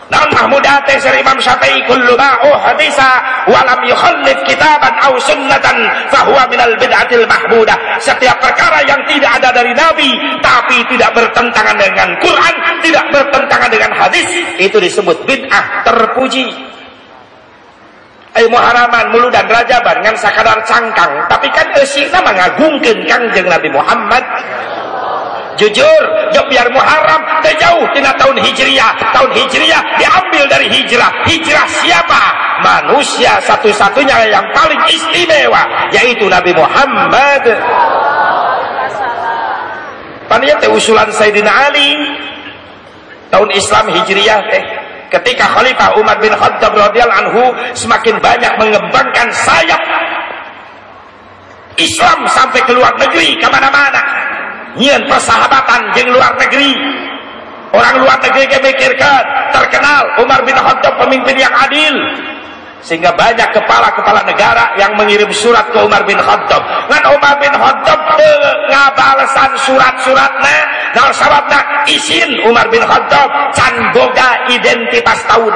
Naon mahmudah teh sir Imam Syafi'i kullu ma uhdisa wa lam yukhallif kitaban aw sunnatan fa huwa minal bid'atil mahmudah. Setiap perkara yang tidak ada dari Nabi tapi tidak bertentangan dengan Quran, tidak bertentangan dengan hadis, itu disebut bid'ah terpuji. Ay muharaman mulu dan rajaban ngan sakadar cangkang, tapi kan eusina mangagungkeun Kangjeng Nabi Muhammad. Jujur jok biar Muharram terjauh tina tahun Hijriah. Tahun Hijriah diambil dari hijrah. Hijrah siapa? Manusia satu-satunya yang paling istimewa yaitu Nabi Muhammad. Panitia usulan Sayyidina Ali. Tahun Islam Hijriah teh ketika Khalifah Umar bin Khattab radhiyallahu anhu semakin banyak mengembangkan sayap Islam sampai ke luar negeri ke mana-mana nyian persahabatan jeng luar negeri. Orang luar negeri yang mikirkan terkenal Umar bin Khattab pemimpin yang adil sehingga banyak kepala-kepala negara yang mengirim surat ke Umar bin Khattab ngan Umar bin Khattab ngabalesan surat-suratnya nah sababna isin Umar bin Khattab can boga identitas tahun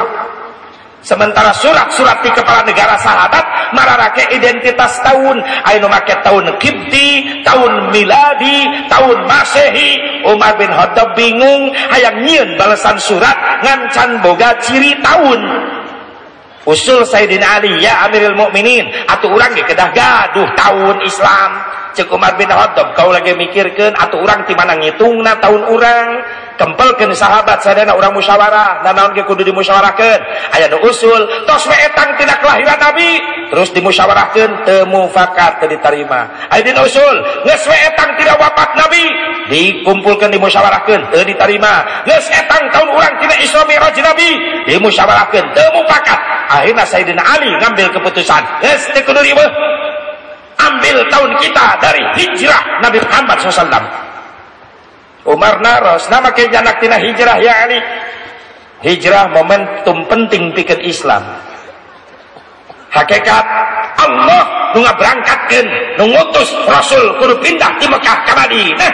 Sementara surat-surat di kepala negara sahabat mararake identitas tahun. Ayo make tahun Kibti, tahun Miladi, tahun Masehi. Umar bin Khattab bingung hayang nyieun balasan surat ngancan boga ciri tahun. Usul Sayyidina Ali ya Amirul Mukminin atuh urang ge kedah gaduh tahun Islam. Umar bin Khattab. Kau lagi mikirkan atau orang di mana ngitungna tahun orang kempelkan sahabat sadana orang musyawarah. Dan naon ge kudu dimusyawarahkeun aya nu usul tos we etang tina kelahiran nabi. Terus dimusyawarahkeun teu mufakat teu diterima aya dina usul geus we etang tidak wafat nabi. Dikumpulkan dimusyawarahkeun teu diterima geus etang tahun urang tina Isra Mi'raj nabi. Dimusyawarahkeun teu mufakat akhirna Sayyidina Ali ngambil keputusan geus teu kudu ribeuh ambil tahun kita dari hijrah Nabi Muhammad SAW Umar naros nama kejanak tina hijrah ya Ali. Hijrah momentum penting pikir Islam. Hakikat Allah nu ngaberangkatkeun nu ngutus Rasul kudu pindah di Mekah ka Madinah.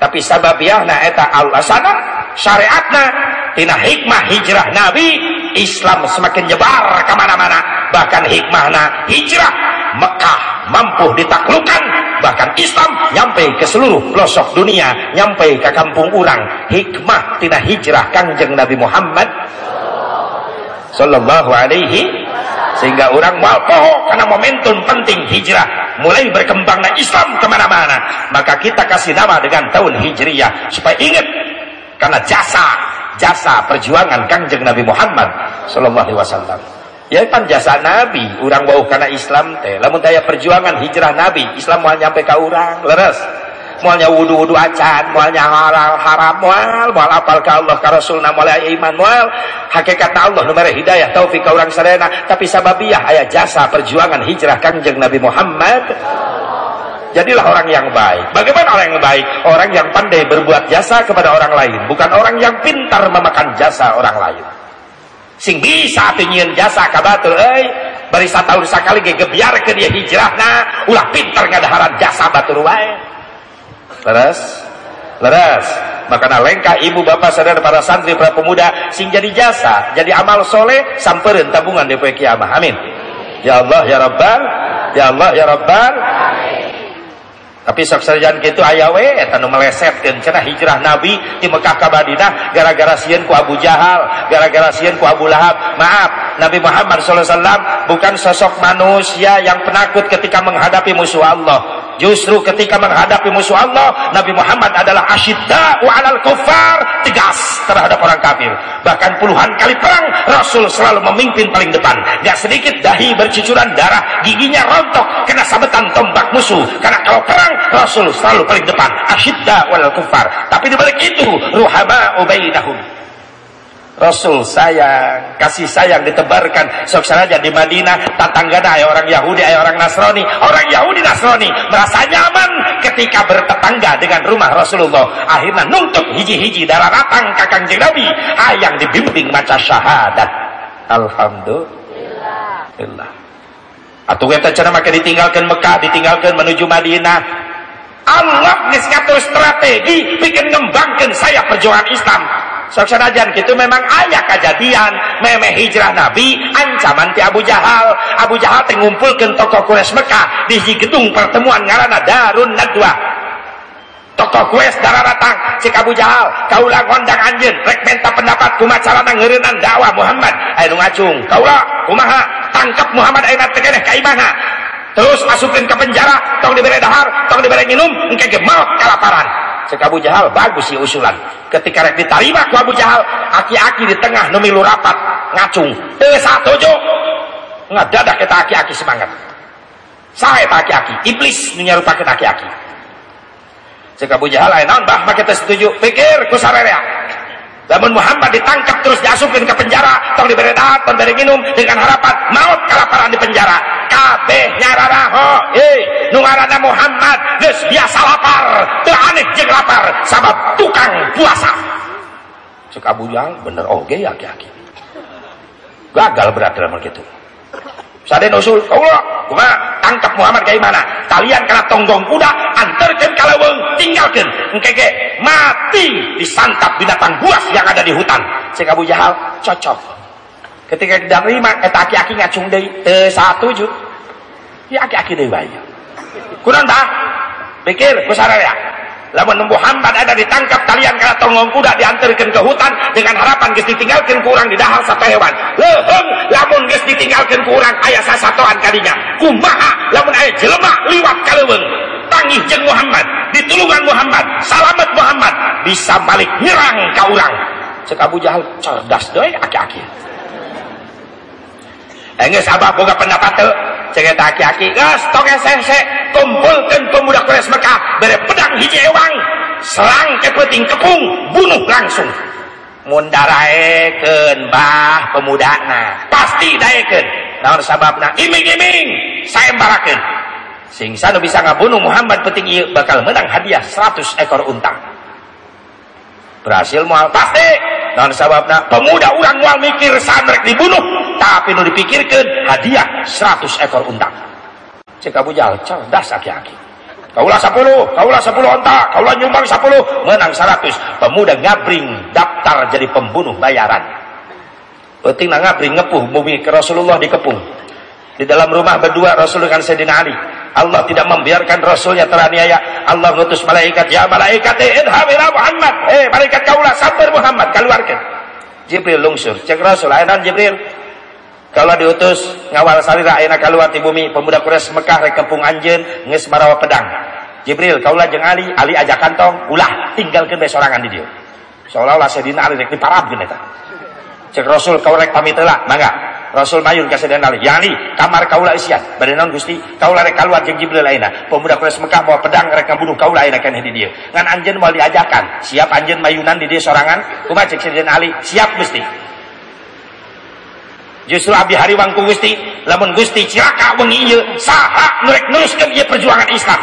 Tapi sababiahna eta alasana syariatna tina hikmah hijrah Nabi Islam semakin nyebar ke mana-mana bahkan hikmahna hijrah Mekah mampu ditaklukkan. Bahkan Islam nyampe ke seluruh pelosok dunia nyampe ke kampung orang hikmah tina hijrah kanjeng Nabi Muhammad sallallahu alaihi sehingga orang walpoho karena momentum penting hijrah mulai berkembangnya Islam ke mana-mana. Maka kita kasih nama dengan tahun hijriyah supaya ingat karena jasa jasa perjuangan kanjeng Nabi Muhammad sallallahu alaihi wasallam ya pan jasa Nabi. Orang bau karena Islam teh. Lamun daya perjuangan hijrah Nabi Islam mau nyampe ke orang leres. Mualnya wudu-wudu acan mualnya halal haram mual mual apal ke Allah ke Rasul iman mual hakikat Allah nomor hidayah taufik ke orang serena tapi sababiah ayah jasa perjuangan hijrah kanjeng Nabi Muhammad. Jadilah orang yang baik. Bagaimana orang yang baik? Orang yang pandai berbuat jasa kepada orang lain. Bukan orang yang pintar memakan jasa orang lain sing bisa penyian jasa kabatul eh bari tahun sekali ge gebiarkeun dia hijrahna ulah pintar ngadaharan jasa batur wae. Leres? Leres. Makanya lengkah ibu bapak saudara para santri para pemuda sing jadi jasa jadi amal soleh samperin tabungan di kiamah. Amin. Ya Allah ya Rabbal ya Allah ya Rabbal tapi sok sarjan kitu aya we eta nu melesetkeun cenah hijrah Nabi di Mekah ka Madinah gara-gara sieun ku Abu Jahal, gara-gara sieun ku Abu Lahab. Maaf, Nabi Muhammad wasallam bukan sosok manusia yang penakut ketika menghadapi musuh Allah. Justru ketika menghadapi musuh Allah, Nabi Muhammad adalah asyidda wa alal kufar, tegas terhadap orang kafir. Bahkan puluhan kali perang, Rasul selalu memimpin paling depan. Gak sedikit dahi bercucuran darah, giginya rontok kena sabetan tombak musuh. Karena kalau perang, Rasul selalu paling depan. Asyidda wa alal kufar. Tapi dibalik itu, ruhama ubaidahum Rasul sayang, kasih sayang ditebarkan sok saja di Madinah, tetangga ada orang Yahudi, ada orang Nasrani. Orang Yahudi Nasrani merasa nyaman ketika bertetangga dengan rumah Rasulullah. Akhirnya nuntut hiji-hiji darah ratang kakang Nabi, hayang dibimbing maca syahadat. Alhamdulillah. Atuh eta cenah maka ditinggalkan Mekah, ditinggalkan menuju Madinah. Allah geus strategi bikin ngembangkan saya perjuangan Islam. Sok sanajan gitu memang ayah kejadian. Memeh hijrah Nabi ancaman ti Abu Jahal. Abu Jahal teh ngumpulkeun tokoh Quraisy Mekah di gedung pertemuan ngaranna Darun Nadwa tokoh Quraisy datang. Cik Abu Jahal kaulah ngondang anjeun rek menta pendapat kumacarana ngeureunan dakwah Muhammad. Aya nu ngacung. Kaulah kumaha? Tangkap Muhammad ayeuna teh keneh ka imana terus masukin ke penjara. Tong diberi dahar tong diberi minum engke ge maut kalaparan cek Abu Jahal bagus sih usulan. Ketika rek diterima ku Abu Jahal aki-aki di tengah numilu rapat. Ngacung. Teu satuju ngadadak kita aki-aki semangat. Saya aki-aki. Iblis nu nyarupakeun aki-aki cek Abu Jahal aya naon bah make setuju. Pikir ku sarerea namun Muhammad ditangkap terus diasupin ke penjara. Tong diberi dahat tong diberi minum. Dengan harapan maut kelaparan di penjara. Kabeh nyararaho eh nu Muhammad geus biasa lapar. Teu aneh lapar. Sabab tukang puasa. Cek Abu Jahal bener oge ya aki gagal berat dalam gitu Saden usul, kuma tangkap Muhammad kayak mana? Kalian kena tonggong kuda, kalaweng, tinggalkan. Engkeke mati disantap binatang buas yang ada di hutan. Cek Abu Jahal, cocok. Ketika tidak terima, eta aki-aki ngacung deui, teu satuju. Ya aki-aki deui. Kurang dah? Pikir, kusaraya. Lamun Muhammad ada ditangkap kalian karena tonggong kuda diantarkan ke hutan dengan harapan geus ditinggalkan kurang di dahar satu hewan. Leuheung lamun geus ditinggalkan kurang ayah sasatoan kadinya. Kumaha lamun aya jelema liwat kaleuweung. Tangih jeung Muhammad, ditulungan Muhammad, salamet Muhammad bisa balik nyerang ka urang. Cek Abu Jahal cerdas deui aki-aki. Enggeus abah boga pendapat teu. Cek aki-aki geus tong sese kumpulkan pemuda Quraisy Mekah bere pedang hiji ewang. Serang ke peting kepung bunuh langsung. Mun daraekeun bah pemudana pasti daekeun. Naon sababna? Iming-iming saembarakeun sing nu bisa ngabunuh Muhammad peting bakal menang hadiah 100 ekor unta. Berhasil mual pasti. Naon sababna pemuda urang mual mikir sandrek dibunuh. Tapi nu dipikirkan hadiah 100 ekor unta. Cek Abu Jahal cerdas aki-aki kaulah 10 kaulah 10 onta kaulah nyumbang 10 menang 100 pemuda ngabring daftar jadi pembunuh bayaran. Penting ngabring ngepuh bumi ke Rasulullah dikepung di dalam rumah berdua Rasul dengan Sayyidina Ali Allah tidak membiarkan Rasulnya teraniaya Allah ngutus malaikat ya malaikat ila Muhammad eh malaikat kaulah sabar Muhammad keluarkan Jibril lungsur cek Rasul ayat Jibril kalau diutus ngawal salira ayeuna keluar di bumi pemuda Quraisy Mekah rek kempung anjeun geus marawa pedang. Jibril kaulah jeung Ali, Ali ajak kantong, ulah tinggalkeun bae sorangan di dieu. Seolah-olah Sayyidina Ali rek diparabkeun eta. Cek Rasul kau rek pamit heula, mangga. Rasul mayun ka Sayyidina Ali, "Ya Ali, kamar kaulah isian." Bade naon Gusti? Kaulah rek kaluar jeung Jibril ayeuna. Pemuda Quraisy Mekah bawa pedang rek ngabunuh kaulah ayeuna keneh di dieu. Ngan anjeun moal diajakan, siap anjeun mayunan di dieu sorangan? Kumaha cek Sayyidina Ali? Siap Gusti justru Abi Hariwang ku Gusti lamun Gusti ciraka wengi ieu saha nurek nuruskeun ieu perjuangan Islam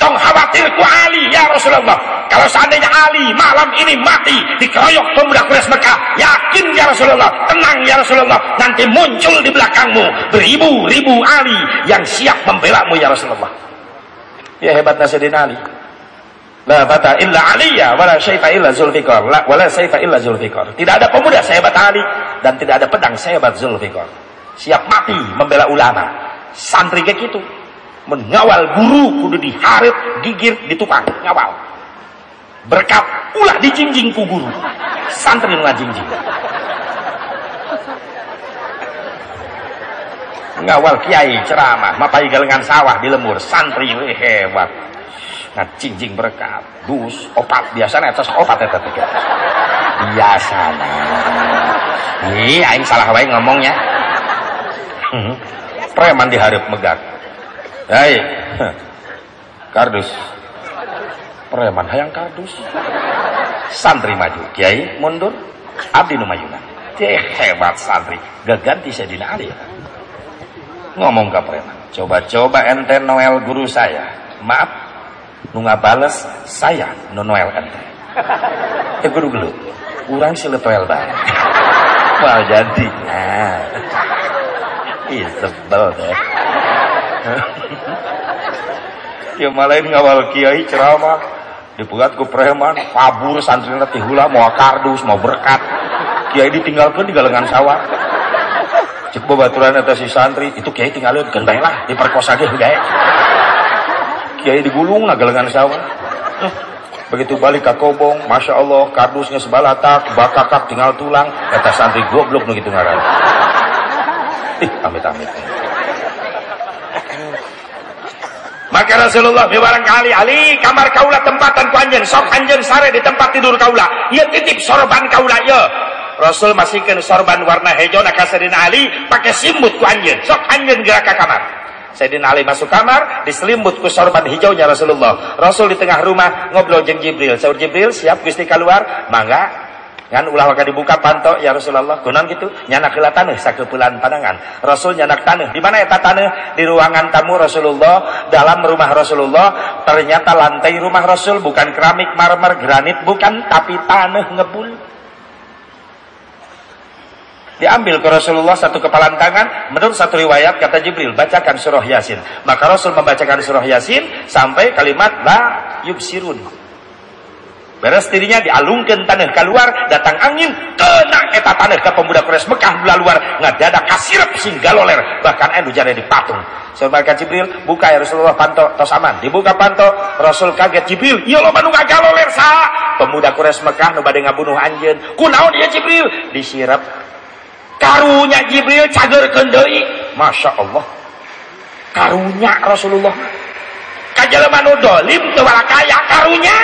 tong khawatir ku Ali ya Rasulullah kalau seandainya Ali malam ini mati dikeroyok pemuda Quraisy Mekah yakin ya Rasulullah tenang ya Rasulullah nanti muncul di belakangmu beribu-ribu Ali yang siap membela mu ya Rasulullah ya hebat Sayyidina Ali La bata illa aliyya wala syaifa illa zulfikar. La wala syaifa illa zulfikar. Tidak ada pemuda sehebat Ali dan tidak ada pedang sehebat Zulfikar. Siap mati membela ulama. Santri kayak gitu. Mengawal guru kudu diharap, gigir, ditukang, ngawal. Berkat ulah dijingjing ku guru. Santri ngajingjing. Ngawal kiai ceramah, mapai galengan sawah di lemur, santri hebat. Nah cincing berkat. Dus opat. Biasa atas opat eta teh biasa ini aing salah wae ngomongnya. Hmm. preman diharap megak hei kardus. Preman hayang kardus. Santri maju. Kiai mundur. Abdi nu hebat santri. Gaganti Sayyidina Ali ngomong ke preman. Coba-coba ente Noel guru saya. Maaf. Nu bales saya nu noel ente. Teh guru gelut urang si letoel bae wah jadi. Nah. Ih sebel deh ya malain ngawal kiai ceramah. Dipegat ku preman kabur santri nanti hula mau kardus mau berkat. Kiai ditinggalkan di galengan sawah. Cek baturan atas si santri itu kiai tinggalin gendai lah diperkosa ge gae kiai digulung nah galengan sawah. Begitu balik ke kobong Masya Allah kardusnya sebalatak bakakak tinggal tulang. Kata santri goblok begitu ngaran. Ih amit amit maka Rasulullah kali Ali kamar kaula tempatan ku anjen sok anjen sare di tempat tidur kaula iya titip sorban kaula ya Rasul masihkan sorban warna hijau nak Ali pakai simut ku anjen sok anjen gerak ke kamar Sayyidina Ali masuk kamar, diselimut ku sorban hijaunya Rasulullah. Rasul di tengah rumah ngobrol jeng Jibril. Saur Jibril, siap Gusti keluar? Mangga. Ngan ulah waka dibuka panto ya Rasulullah. Kunan gitu, nyanak heula taneuh sakepulan pandangan. Rasul nyanak taneuh. Di mana eta taneuh? Di ruangan tamu Rasulullah, dalam rumah Rasulullah. Ternyata lantai rumah Rasul bukan keramik, marmer, granit bukan, tapi tanah ngebul diambil ke Rasulullah satu kepalan tangan menurut satu riwayat kata Jibril bacakan surah Yasin maka Rasul membacakan surah Yasin sampai kalimat la yubsirun beres dirinya dialungkan tanah keluar datang angin kena eta tanah ke pemuda Quraisy Mekah belah luar ngadada kasirep sing galoler bahkan enu jare dipatung. Sahabat Jibril buka ya Rasulullah panto tos aman. Dibuka panto Rasul kaget Jibril iya lo manu galoler sa? Pemuda Quraisy Mekah nu bade ngabunuh anjeun. Kunaon dia Jibril? Disirap karunya Jibril cager kendai Masya Allah. Karunya Rasulullah. Kajelema nu dolim tewala kaya karunya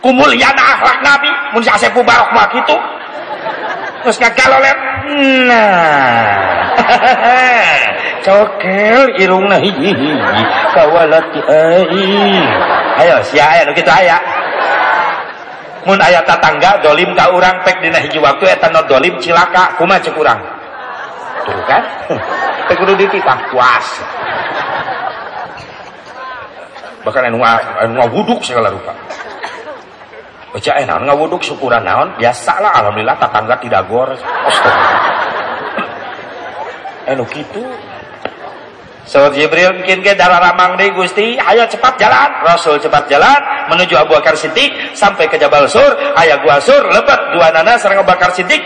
kumulian akhlak Nabi. Mun sasepu barok mah kitu terus ngagaloler nah. Cokel irungna hiji hiji kawalat ai ayo sia aya nu kitu aya mun ayat tatangga dolim ka urang pek dina hiji waktu eta no dolim cilaka. Kumaha cek urang. Tuh kan? Teh kudu dititah puas bahkan anu anu ngawuduk segala rupa baca eh naon ngawuduk syukuran naon? Biasa lah alhamdulillah tatangga tidak gor. Anu kitu. Sahabat Jibril mungkin ke darah ramang deh Gusti, ayo cepat jalan. Rasul cepat jalan menuju Abu Bakar Siddiq sampai ke Jabal Sur, ayah gua Sur lebat dua nana serang Abu Bakar Siddiq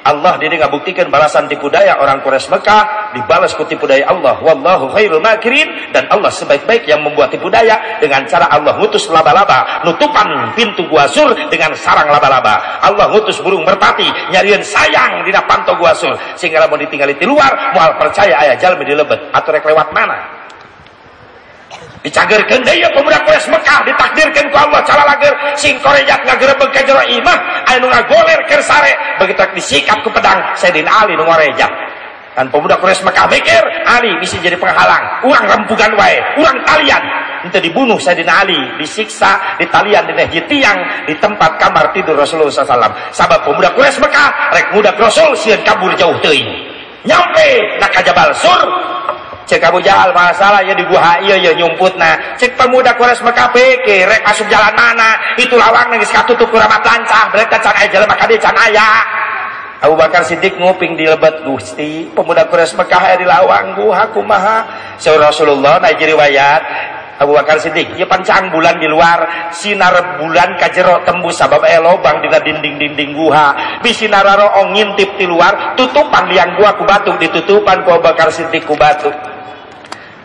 Allah diri ngabuktikan balasan tipu daya orang Quraisy Mekah dibalas ku tipu daya Allah. Wallahu khairul makirin. Dan Allah sebaik-baik yang membuat tipu daya dengan cara Allah ngutus laba-laba nutupan pintu gua sur dengan sarang laba-laba. Allah ngutus burung merpati nyarian sayang dina panto gua sur. Sehingga mau ditinggali di luar mual percaya ayah jalmi di lebet atau rek lewat mana dicagerkeun deui pemuda Quraisy Mekah. Ditakdirkeun ku Allah. Cara lager sing korejat ngagerebeg ka jero imah aya nu ngagoler keur sare. Begitu disikap ku pedang Sayyidina Ali nu ngorejat kan pemuda Quraisy Mekah mikir Ali bisa jadi penghalang. Urang rempugan wae urang talian. Itu dibunuh Sayyidina Ali. Disiksa di talian di nehi tiang di tempat kamar tidur Rasulullah SAW sabab pemuda Quraisy Mekah rek muda Rasul sieun kabur jauh teuing. Nyampe nak Jabal Sur cek Abu Jahal masalah ya di gua iya ya nyumput nah. Cek pemuda Mekah pikir rek asup jalan mana? Itu lawang nangis katutup kuramat lancah mereka can aya jalan maka dia can aya. Abu Bakar Siddiq nguping di lebat Gusti pemuda kures Mekah di lawang gua kumaha Saur Rasulullah naik riwayat Abu Bakar Siddiq ya pancang bulan di luar sinar bulan kajero tembus sabab aya lobang dina dinding-dinding guha bisinar ro ngintip di luar tutupan liang gua ku ditutupan ku Abu Bakar Siddiq ku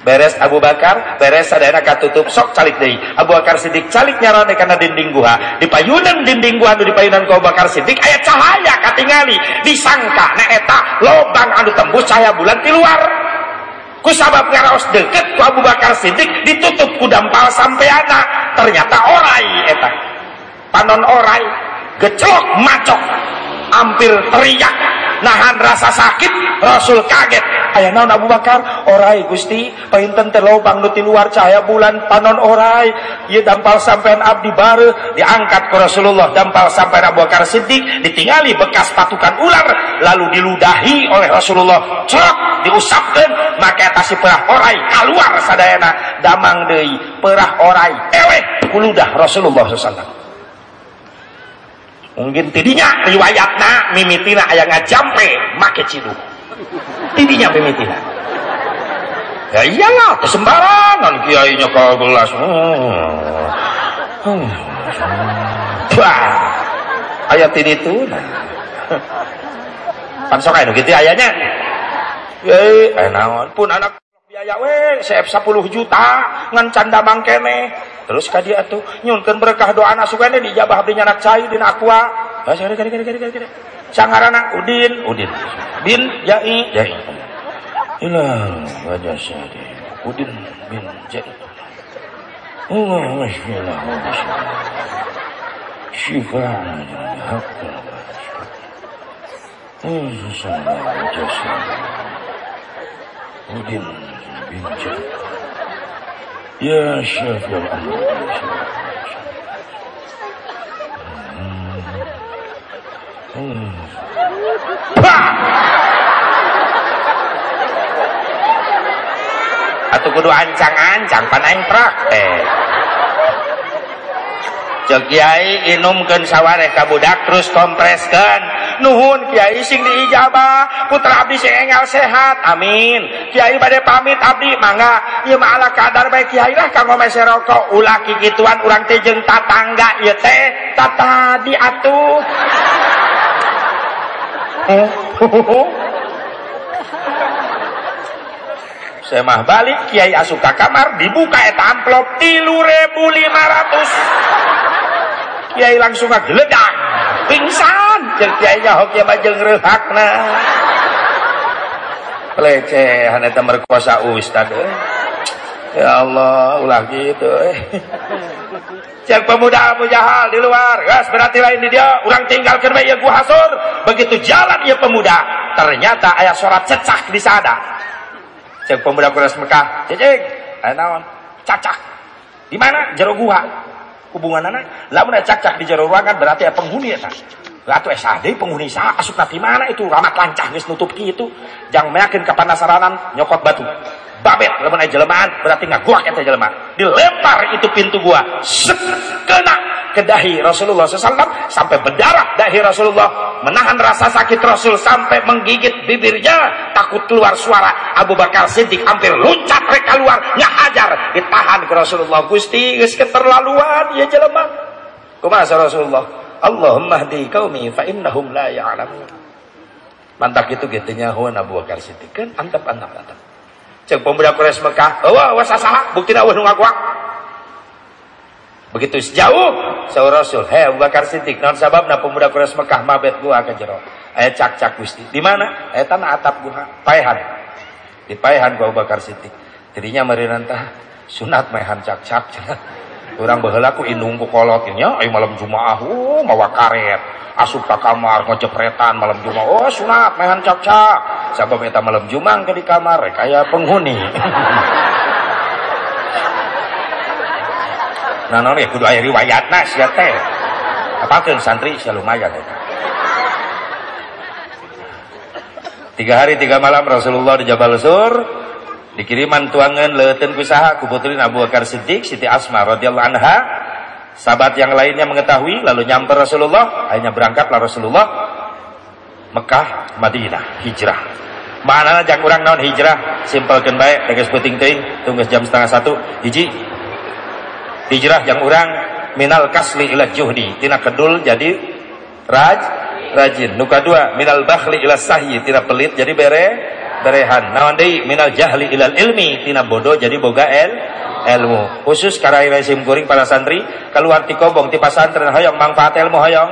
beres Abu Bakar beres sadayana katutup sok calik deui. Abu Bakar Siddiq calik nyarone kana dinding guha di payunan dinding guha anu di payunan ku Abu Bakar Siddiq aya cahaya katingali. Disangka na eta lobang anu tembus cahaya bulan di luar. Ku sabab ngaraos deket ku Abu Bakar Siddiq ditutup ku dampal sampeana. Ternyata orai eta. Panon orai geclok macok hampir teriak nahan rasa sakit Rasul kaget. Ayah naon Abu Bakar? Orai Gusti painten teh lobang nu luar cahaya bulan panon orai. Ieu dampal sampean abdi bare diangkat ke Rasulullah. Dampal sampean Abu Bakar Siddiq ditingali bekas patukan ular lalu diludahi oleh Rasulullah. Cok diusapkan maka atas perah orai keluar sadayana. Damang deui perah orai eleh kuludah Rasulullah SAW mungkin tidinya riwayatna mimitina aya ngajampe make cidu. Tidinya mimitina. Ya iyalah kesembarangan kiainya ke gelas hmm. Wah, ayat ini tuh nah. pan sok gitu ayahnya. Eh naon pun anak biaya sep 10 juta ngan canda mangkene terus ka dia tuh nyunkeun berkah doa anak sugane dijabah abdi anak cai dina aqua kari kari kari kari kari sangarana udin udin bin jai jai ilang wajah syadi udin bin jai Allah bismillah syifa hakka Allah jasa udin بالجهل يا شافي الأمر Atau kudu ancang-ancang panaing praktek. Jog Kiai inumkeun sawareh ka budak terus kompreskeun. Nuhun Kiai sing diijabah putra abdi sing enggal sehat amin. Kiai bade pamit abdi mangga. Ieu mah ala kadar bae Kiai lah kanggo mese rokok ulah kikituan urang teh jeung tatangga ieu teh tadi atuh saya mah balik Kiai asup ka kamar dibuka eta amplop 3500 Kiai langsung ngageledak pingsan jeung kiai nya hoki mah jeung reukna pelecehan eta merkosa ustad eh. ya Allah ulah gitu eh. Cek pemuda Abu Jahal di luar, gas berarti lain di dia, orang tinggalkan bayi gua hasur. Begitu jalan ya pemuda, ternyata ayah suara cecak di sana. Cek pemuda Quraisy Mekah, cecek, naon, cacak. Di mana? Jero gua. Hubungan anak, lamun cacak di jero ruangan berarti ya penghuni ya. Ratu SAD penghuni sah asup nanti mana itu ramat lancah geus nutup kitu. Jang meyakin kepanasaranan nyokot batu. Babet lamun aya jelmaan berarti ngaguak eta jelema. Dilempar itu pintu gua. Sek, kena ke dahi Rasulullah SAW sampai berdarah dahi Rasulullah. Menahan rasa sakit Rasul sampai menggigit bibirnya. Takut keluar suara Abu Bakar Siddiq hampir loncat mereka keluar. Hajar. Ditahan ke Rasulullah. Gusti geus keterlaluan ya jelema kumaha Rasulullah? Allahumma hdi qaumi fa innahum la ya'lamun. Mantap itu gitu nyahuan Abu Bakar Siddiq. Kan antap antap antap cek pemuda Quraisy Mekah. Wah wah sasaha bukti eueuh nu ngakuak begitu sejauh sahur Rasul. Hei Abu Bakar Siddiq non sababna pemuda Quraisy Mekah mabet gua ke jero. Aya cak-cak Gusti. Di mana? Aya tanah atap gua. Paehan di paehan gua Abu Bakar Siddiq. Jadinya meureun tah sunat maehan cak-cak. Orang baheula ku indung ku kolot ai malam Jumaah oh mawa karet asup ka kamar ngecepretan malam Jumaah oh sunat maehan cak-cak. Sabab eta malam Jumaah ke di kamar? Rek aya penghuni. Nah non ya kudu aya riwayatna sia teh. Apakeun santri sia lumayan eta tiga hari tiga malam Rasulullah di Jabal Sur dikiriman tuangan leuteun kusaha ku putrin Abu Bakar Siddiq Siti Asma radhiyallahu anha sahabat yang lainnya mengetahui lalu nyamper Rasulullah. Akhirnya berangkatlah Rasulullah Mekah Madinah hijrah. Mana jang urang naon hijrah. Simpelkeun bae tegas penting teuing tunggu jam setengah satu. Hiji. Hijrah yang urang minal kasli ila juhdi. Tina kedul jadi raj rajin. Nuka dua minal bakhli ila sahyi. Tina pelit jadi bere berehan. Naon deui? Minal jahli ilal ilmi. Tina bodoh jadi boga el ilmu. Khusus karai resim guring para santri keluar ti kobong ti pasantren hoyong. Manfaat ilmu hoyong?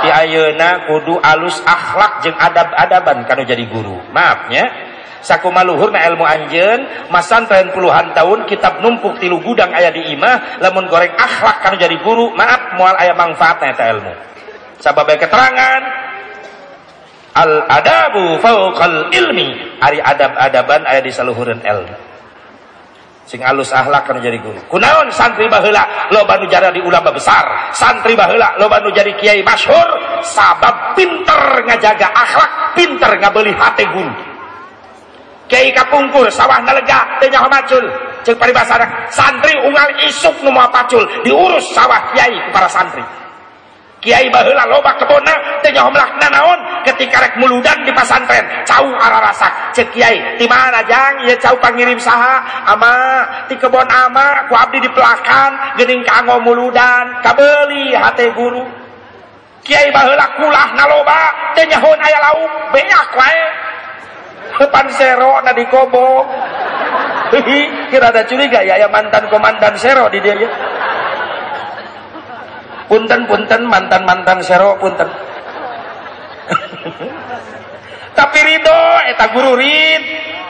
Ti ayeuna kudu alus akhlak jeung adab-adaban kanu jadi guru. Maafnya sakumaluhurna ilmu anjen masantren puluhan tahun kitab numpuk tilu gudang ayah di imah lamun goreng akhlak kanu jadi guru maaf mual ayah manfaatnya eta ilmu. Sabab keterangan al adabu fauqal ilmi. Ari adab-adaban aya di saluhureun ilmu sing alus ahlak kan jadi guru. Kunaon santri baheula loba nu jara di ulama besar. Santri baheula loba nu jadi kiai masyhur? Sabab pinter ngajaga akhlak pinter ngabeli hati guru. Kiai kapungkur sawah nalega teh nyaho macul ceuk paribasana santri unggal isuk nu moal pacul diurus sawah kiai para santri Kiai baheula loba kebona teh nyohomlah nanaon ketika rek muludan di pasantren cau ararasak cek kiai di mana jang? Ieu cau pangirim saha. Ama di kebon ama ku abdi di pelakan geuning kanggo muludan. Kabeli hate guru. Kiai baheula kulah naloba teh nyahoan aya lauk beak wae. Depan sero na di kobo. Kira ada curiga ya ya mantan komandan sero di dia ya punten punten mantan mantan sero punten. Tapi ridho eta guru rid.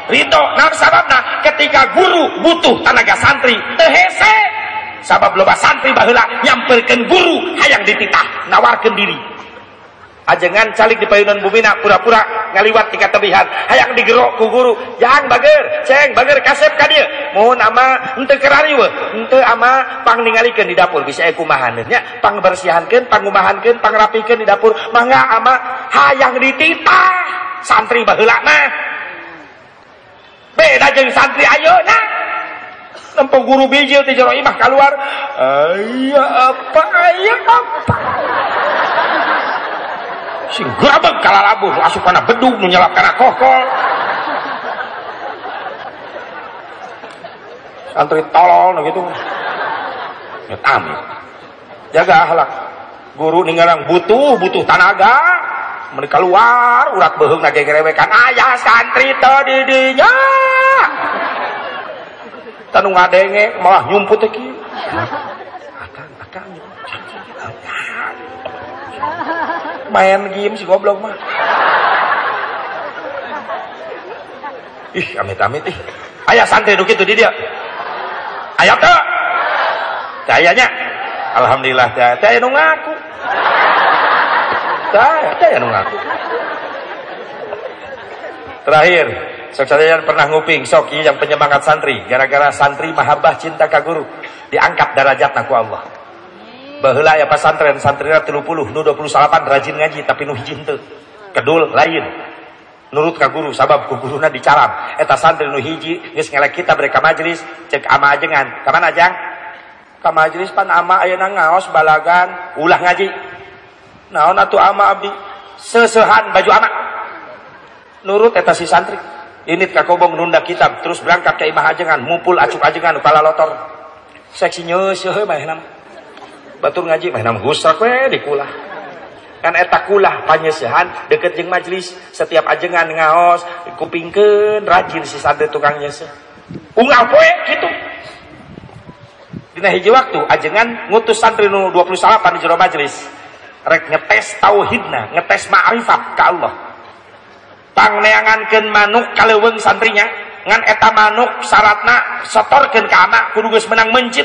Ridho nah sababna? Ketika guru butuh tenaga santri tehese. Sabab loba santri bahula nyamperkan guru hayang dititah nawarkan diri ajengan calik di payunan bumina pura-pura ngaliwat tika tebihan hayang digerok ku guru jangan bager ceng bager kasep ka dieu mohon ama henteu kerari we. Henteu ama pang ningalikeun di dapur. Bisa aya kumahan nya pang bersihankeun pangumahankeun pangrapikeun di dapur. Mangga ama hayang dititah santri baheula mah. Beda jeung santri ayeuna nempo guru bijil ti jero imah keluar. Aya apa aya apa sing grabeg kalalabuh asup kana bedug nu nyelap kana kokol. Santri tolol nu gitu. Ya amin jaga akhlak guru ninggalang butuh butuh tenaga mereka keluar urat beheung na gegerewekan ayah santri tadi dinya tanu ngadenge malah nyumput teh kieu akan akan main game si goblok mah. Ih amit-amit ih. Ayah santri duk itu di dia. Ayah tuh cahayanya. Alhamdulillah cahaya nu ngaku. Cahaya cahaya nu ngaku. Terakhir sok saya pernah nguping sok yang penyemangat santri. Gara-gara santri mahabbah cinta ka guru diangkat derajat naku Allah baheula ya pesantren santrina 30 nu 28 rajin ngaji tapi nu hiji henteu kedul lain. Nurut ka guru sabab ku guruna dicaram eta santri nu hiji geus ngelek kita mereka majelis cek ama ajengan. Ka mana ajang ka majelis pan ama ayeuna ngaos balagan ulah ngaji. Naon atuh ama abdi sesehan baju ama. Nurut eta si santri. Ini kakobong nunda kitab terus berangkat ke imah ajengan mumpul acuk ajengan kepala lotor. Seksi nyeuseun mah nam batur ngaji mah nam gusak we di kulah. Kan eta kulah panyesehan deket jeung majlis. Setiap ajengan ngaos kupingkeun rajin si santri tukang nyeuseun unggal poe gitu dina hiji waktu ajengan ngutus santri nu 28 di jero majlis. Rek ngetes tauhidna ngetes ma'rifat ka Allah. Pangneangankeun manuk kaleuweung santrinya ngan eta manuk syaratna setorkeun ka anak kudu menang mencit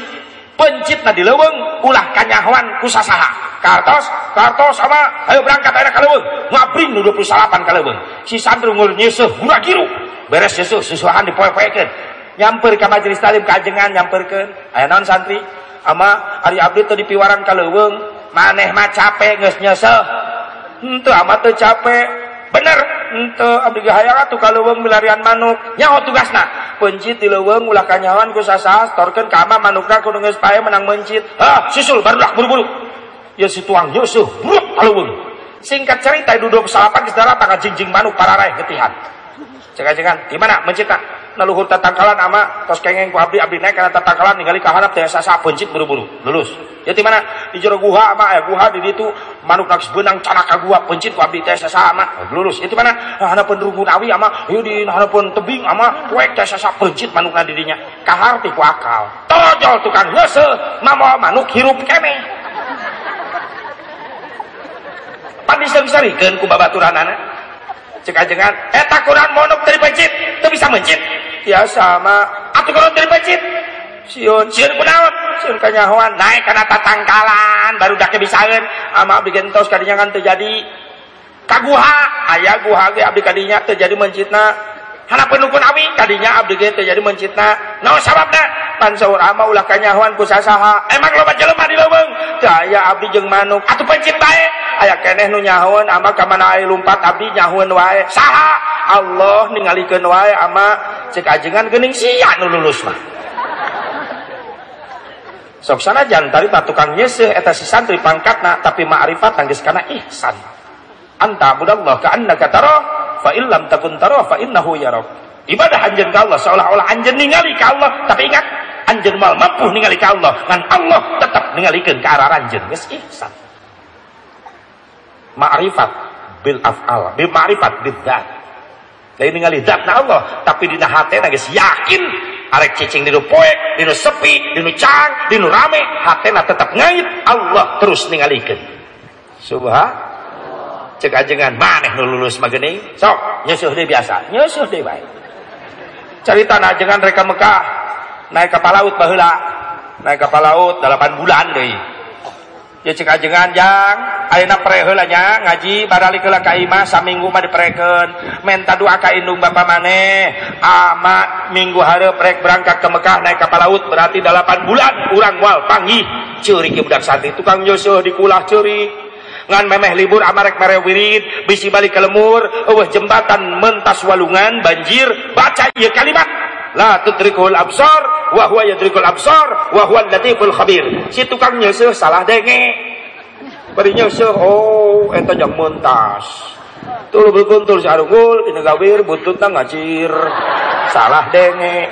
pencitna di leuweung ulah kanyahoan ku sasaha kartos kartos sama ayo berangkat ayeuna ka leuweung. Ngabring nu 28 ka leuweung. Si santri ngul nyeusuh gura giru. Beres nyeusuh susuhan dipoe-poekeun. Nyamper ka majelis talim kajengan nyamperkeun. Aya naon santri? Ama ari abdi teu dipiwaran ka leuweung. Maneh mah capek geus nyeusuh henteu amat teu capek bener. Ente abdi hayang atuh leuweung milarian manuk. Nyaho tugasna. Pencit di leuweung ulah kanyawan ku sasas torkeun ka ama manukna kudu geus pae menang mencit. Ah susul barudak buru-buru. Ya si tuang yusuh buruk ka leuweung singkat cerita duduk salapan geus datang jingjing manuk pararai getihan. Cek-cekan gimana mencitna naluhur tatangkalan ama tos kengeng ku abdi abdi naik karena tatangkalan ningali ka harap teh sasa pencit buru-buru. Lulus. Ya di mana? Di jero guha ama ya guha di ditu manuk nak benang canak ka gua pencit ku abdi teh sasa ama. Lulus. Ya di mana? Nah pun awi ama. Ieu di pun tebing ama. Poek teh sasa pencit manuk di dinya kahar ti ku akal. Tojol tukang heuseul mamo manuk hirup kene pan disari-sarikeun ku babaturanana cek ajengan eta Quran monok dari pencit itu bisa mencit ya sama atuh Quran dari pencit siun siun kunaon siun kanyahoan naik karena tatangkalan baru dak bisaeun ama abdi gentos kadinya kan terjadi kaguha. Aya guha ge abdi kadinya terjadi mencitna. Hana penukun awi kadinya abdi ge terjadi mencitna. Naon sababna pan saur ama ulah kanyahoan ku sasaha emang loba jelema di leuweung teu aya abdi jeung manuk. Atuh pencit bae aya keneh nu nyahoan ama ka mana aya lumpat abdi nyahoan wae. Saha? Allah ningalikeun wae ama cek ajengan geuning sia nu lulus mah. Sok sanajan tari tukang nyeseh eta si santri tapi ma'rifat tangges kana ihsan. Anta budallah ka annaka tara fa illam takun tara fa innahu yarak ibadah anjeun ka Allah seolah-olah anjeun ningali ka Allah tapi ingat anjeun mal mampu ningali ka Allah ngan Allah tetap ningalikeun ka arah anjeun geus ihsan ma'rifat bil af'al bil ma'rifat bil dzat lain ningali na Allah tapi dina hatena geus yakin arek cicing dinu poek dinu sepi dinu cang dinu rame hatena tetap ngait Allah terus ningalikeun subhan. Cek ajengan maneh nu lulus mageuning sok nyusuh deui biasa nyusuh deui bae carita ajengan reka Mekah naik kapal laut baheula naik kapal laut 8 bulan deui ya heula nya ngaji baralik heula ka imah saminggu mah dipereken menta doa ka indung bapa maneh. Ama minggu hareup rek berangkat ke Mekah naik kapal laut berarti 8 bulan urang wal panggih. Ceurik budak santri tukang Yusuf di kulah ceurik ngan memeh libur amarek mere wirid bisi balik ke lemur eueuh jembatan mentas walungan banjir baca ieu kalimat la tudrikul absar wa huwa yadrikul absar wa huwa latiful khabir. Si tukang nyeuseum salah denge bari nyeuseum oh eta jang mentas tulu berkuntul si arungul dina gawir buntutna ngacir. Salah denge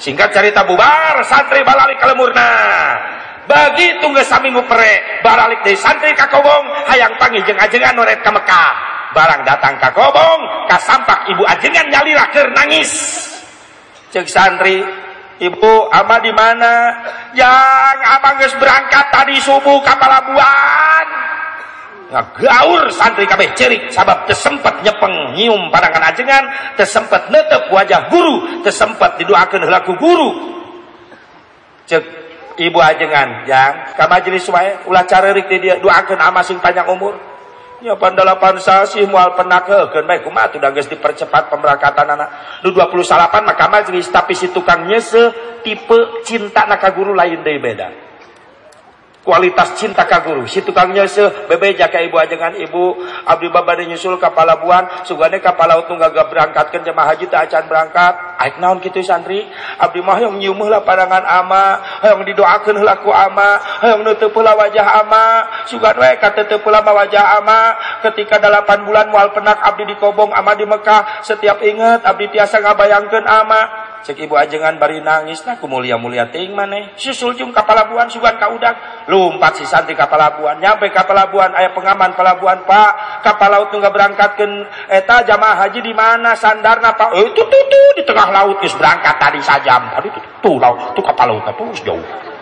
singkat cerita bubar santri balalik kalemurna. Bagi tunggu saminggu pere baralik dari santri kakobong hayang panggil jeng ajengan noret ke Mekah barang datang kakobong kasampak ibu ajengan nyalira ker nangis. Cek santri ibu ama di mana? Yang abang geus berangkat tadi subuh kapal Labuan gaur santri kabeh cerik sabab tersempet nyepeng nyium pandangan ajengan tersempet netep wajah guru tersempet didoakan helaku guru. Cek ibu ajengan yang ka majelis wae ulah carerik dia doakan ama sing panjang umur nya pandalapan sasih mual penakeun baik kumaha tuh geus dipercepat pemberangkatan anak. Nu 28 maka majelis tapi si tukang nyese tipe cinta nak guru lain deui beda kualitas cinta ka guru. Si tukang nyese bebeja ka ibu ajengan ibu. Abdi babade nyusul ka palabuhan sugane ka palaut nu gagap berangkatkeun jemaah haji teh acan berangkat. Aik naon kitu santri, abdi mah yang nyium heula pandangan ama, hayang didoakeun heula ku ama, hayang nutup heula wajah ama, sugan we kateuteub heula wajah ama, ketika 8 bulan moal penak abdi di Kobong ama di Mekah, setiap inget abdi tiasa ngabayangkeun ama, cek ibu ajengan bari nangis nah mulia mulia ting mana susul jung kapal labuan sugan ka udak lompat si santri kapal labuan nyampe kapal labuan ayah pengaman pelabuhan pak. Kapal laut nggak berangkatkan eta jamaah haji di mana sandarna pak? Eh tuh tuh tuh di tengah laut geus berangkat tadi sajam. Tadi tuh tuh laut tuh kapal laut tuh jauh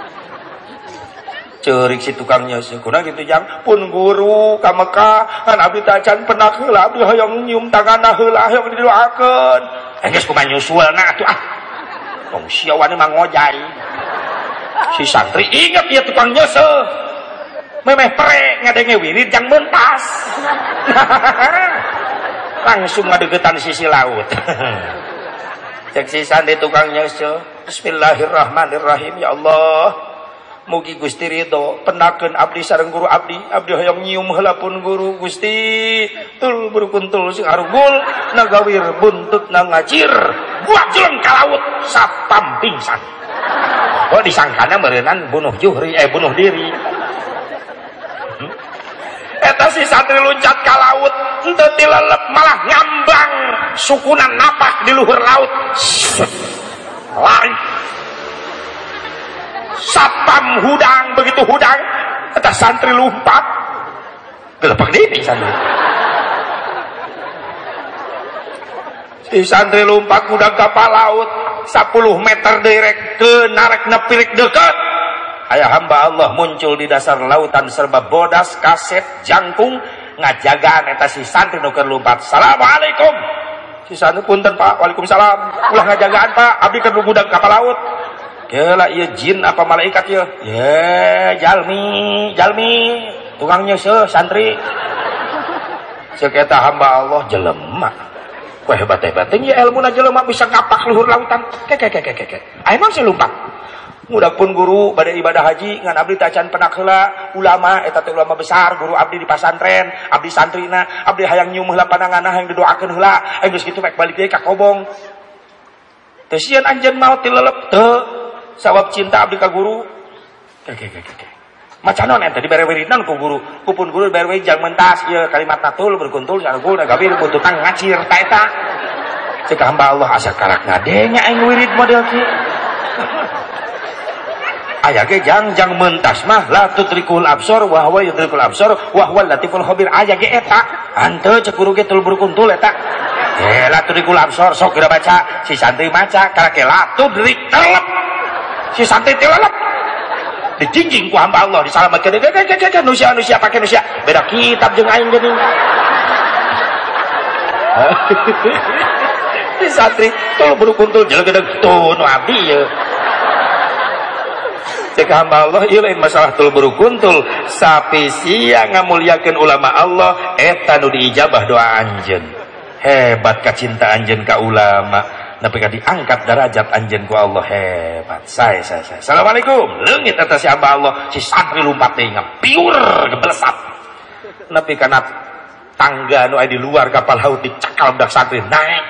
cerik si tukangnya sekuna gitu jam pun guru ka Mekah kan abdi tacan penak heula abdi hoyong nyium tanganna heula hoyong didoakeun. Kumaha nyusul nah atuh ah. Tong siawan mah ngojai. Si santri ingat ya tukang nyese memeh pere ngadenge wirid yang mentas. Langsung ngadegetan sisi laut. Cek si santri tukang nyese Bismillahirrahmanirrahim ya Allah mugi Gusti ridho penakeun abdi sareng guru abdi. Abdi hoyong nyium heula pun guru Gusti. Tul berukuntul sing arugul nagawir buntut ngacir buat jeleng ka laut sapam pingsan. Oh disangkana meureunan bunuh juhri eh bunuh diri. Hmm? eta si santri loncat ka laut henteu tilelep malah ngambang. Sukunan napak di luhur laut. Lari sapam hudang begitu hudang kata santri lompat gelepek dini santri. Si santri lompat hudang kapal laut 10 meter direk ke narik nepirik deket. Ayah hamba Allah muncul di dasar lautan serba bodas kaset jangkung ngajagaan eta si santri nuker lompat assalamualaikum. Si santri punten pak. Waalaikumsalam. Ulah ngajagaan pak. Abdi ke gudang kapal laut lah iya jin apa malaikat ya ya jalmi jalmi tukangnya se santri. Seketa hamba Allah jelema. Kue hebat hebat ya ilmu na jelema bisa ngapak luhur lautan. Kek kek kek kek emang saya lupa? Mudah pun guru pada ibadah haji ngan abdi tacan penak heula ulama eta teh ulama besar guru abdi di pasantren abdi santrina abdi hayang nyium heula pandanganna hayang didoakeun heula geus kitu mek balik deui ka kobong. Teu sieun anjeun maot tilelep teu sawab cinta abdi ka guru. Oke oke oke macam non ente dibere wiridan ku guru. Kupun guru dibere jang mentas ya kalimat natul berkuntul sargul da gabir bututan ngacir ta eta. Cek hamba Allah asa karak ngadenya aing wirid model ki. Aya ge jang jang mentas mah la tutrikul absor wa huwa yutrikul absor wa huwa latiful khabir aya ge eta. Hanteu cek guru ge tul berkuntul eta. Eh la tutrikul absor sok geura baca si santri maca karake la tudrik telep si santai tilalap dijinjing ku hamba Allah disalamatkan ke nusia nusia pakai nusia. Beda kitab jeung aing geuning di santri tuh berukuntul jalan gedeg tuh nu abdi ya. Cek hamba Allah ieu lain masalah tul berukuntul sapi sia ngamuliakeun ulama Allah eta nu diijabah doa anjeun. Hebat kacinta anjeun ka ulama tapi kan diangkat derajat anjen ku Allah. Hebat. Saya saya saya assalamualaikum. Lengit atas siapa Allah. Si santri lompat tinggal piur gebelesat tapi karena tangga nu di luar kapal laut dicakal budak santri naik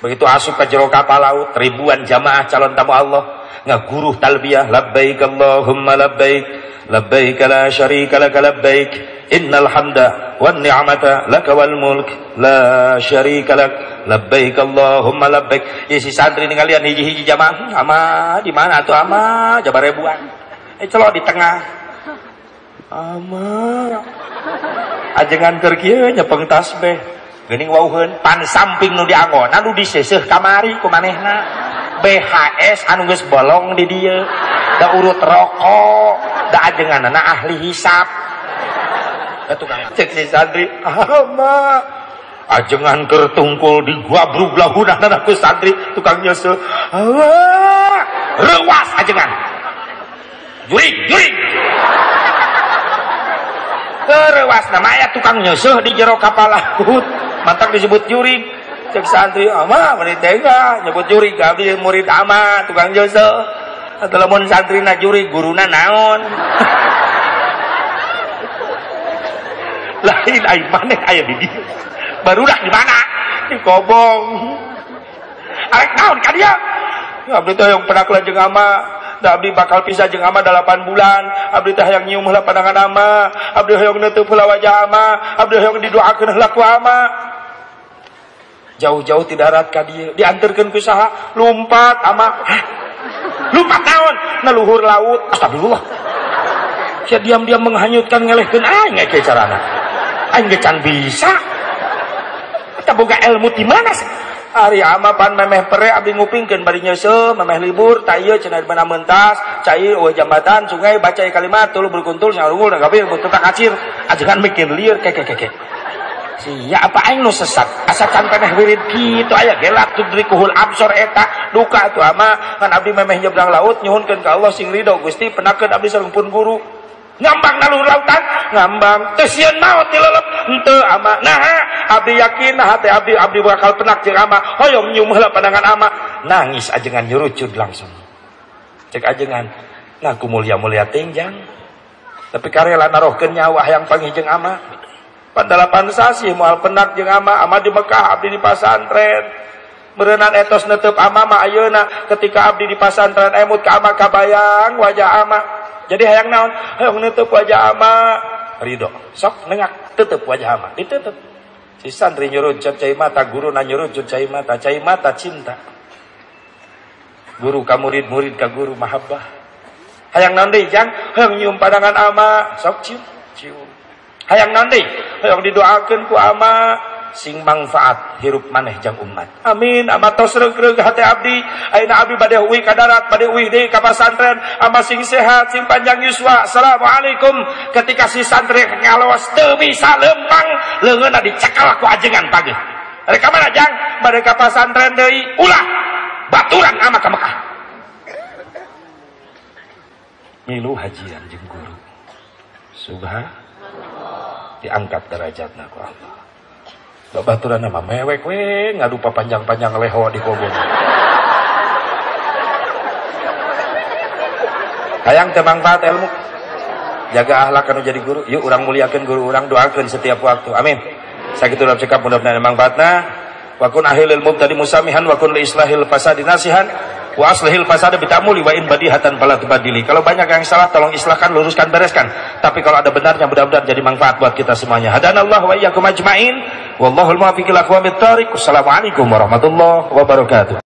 begitu asup ke jero kapal laut ribuan jamaah calon tamu Allah. Ngaguruh talbiyah labbaik Allahumma labbaik labbaik la syarika lak labbaik innal hamda wan ni'mata lak wal mulk la syarika lak labbaik Allahumma labbaik. Ya si santri ini kalian hiji-hiji jamaah ama di mana tuh ama? Jabar ribuan. Eh celok di tengah. Ama. Ajengan keur kieu nyepeng tasbih geuning wauheun pan samping nu dianggona nu diseseuh kamari ku manehna BHS anu geus bolong di dieu. Da urut rokok da ajenganna ahli hisap. Cek si santri ama ajengan kertungkul di gua berubah hunah dan aku santri tukang nyusul. Rewas ajengan. Juring juring. Rewas namanya tukang nyusuh di jero kapal laut mantap disebut juring cek santri ama menit tega nyebut juring kami murid ama tukang atau lemon santri na juri guruna naon. Lain air mana ayah di dia. Barudak di mana? Di kobong. Arek naon ka dia? Ya abdi teh yang pernah jeung ama da abdi bakal pisah jeung ama 8 bulan. Abdi teh yang nyium heula pandangan ama. Abdi hoyong neuteuf heula wajah ama. Abdi hoyong didoakeun heula ku ama. Jauh-jauh tidak ka dia diantarkan ke saha lompat ama. Hah? lompat naon? Na luhur laut. Astagfirullah. Sia diam-diam menghanyutkan ngelehkeun aing ge carana? Aing ge can bisa. Kita boga ilmu di mana sih Ari ama pan memeh pere abdi ngupingkeun bari nyeuseum memeh libur ta ieu cenah mana mentas cai eueuh jambatan sungai baca kalimat tulu berkuntul sarungul da kabeh butuh kacir. Ajengan mikir lieur keke keke Sia apa aing nu sesat? Asa can peneh wirid kitu aya gelak tudrikuhul absor eta duka tu ama kan abdi memeh nyebrang laut nyuhunkeun ka Allah sing ridho Gusti penakeun abdi sareng pun guru ngambang nalur lautan ngambang. Teu sieun maot dilelep henteu ama. Nah abdi yakin nah teh abdi abdi bakal penak jeung ama. Hoyong nyium heula pandangan ama. Nangis ajengan nyurucud langsung. Cek ajengan nah ku mulia-mulia tenjang tapi karela narohkeun nyawa yang panggih ama. Pandalapan sasi mual penak jeung ama. Ama di Mekah abdi di pasantren merenang etos netep ama ma ayeuna. Ketika abdi di pasantren emut ka ama kabayang wajah ama jadi hayang naon? Hayang netep wajah ama ridho sok nengak. Tetep wajah ama ditetep si santri nyurucut cai mata guru na nyurucut cai mata cai mata cinta. Guru ka murid murid ka guru mahabbah. Hayang naon deui jang? Hayang nyium pandangan ama. Sok cium cium. Hayang nanti hayang didoakan ku ama sing manfaat hirup maneh jang umat. Amin. Ama tos regreg hati abdi. Aina abdi bade uwi ka darat bade uwi deui ka pasantren ama sing sehat sing panjang yuswa. Assalamualaikum. Ketika si santri ngalawas teu bisa lempang leungeunna dicekal ku ajengan pagi. Mereka mana jang? Bade ka pasantren deui ulah baturan ama ka Mekah. Milu hajian jeung guru. Subhan diangkat derajatnya ku Allah babaturan nama mewek we ngadu panjang-panjang leho di kobon hayang manfaat ilmu. Jaga ahlak kanu jadi guru. Yuk orang muliakan guru orang doakan setiap waktu. Amin. Saya gitu dalam cekap mudah-mudahan manfaatna. Wakun ahilil mubtadi musamihan wakun li islahil fasadi nasihan wa aslihil fasada bitamuli wa in badihatan fala tubadili. Kalau banyak yang salah tolong islahkan, luruskan, bereskan. Tapi kalau ada benarnya mudah-mudahan jadi manfaat buat kita semuanya. Hadanallahu wa iyyakum ajmain. Wallahul muwaffiq ila aqwamit thoriq. Wassalamualaikum warahmatullahi wabarakatuh.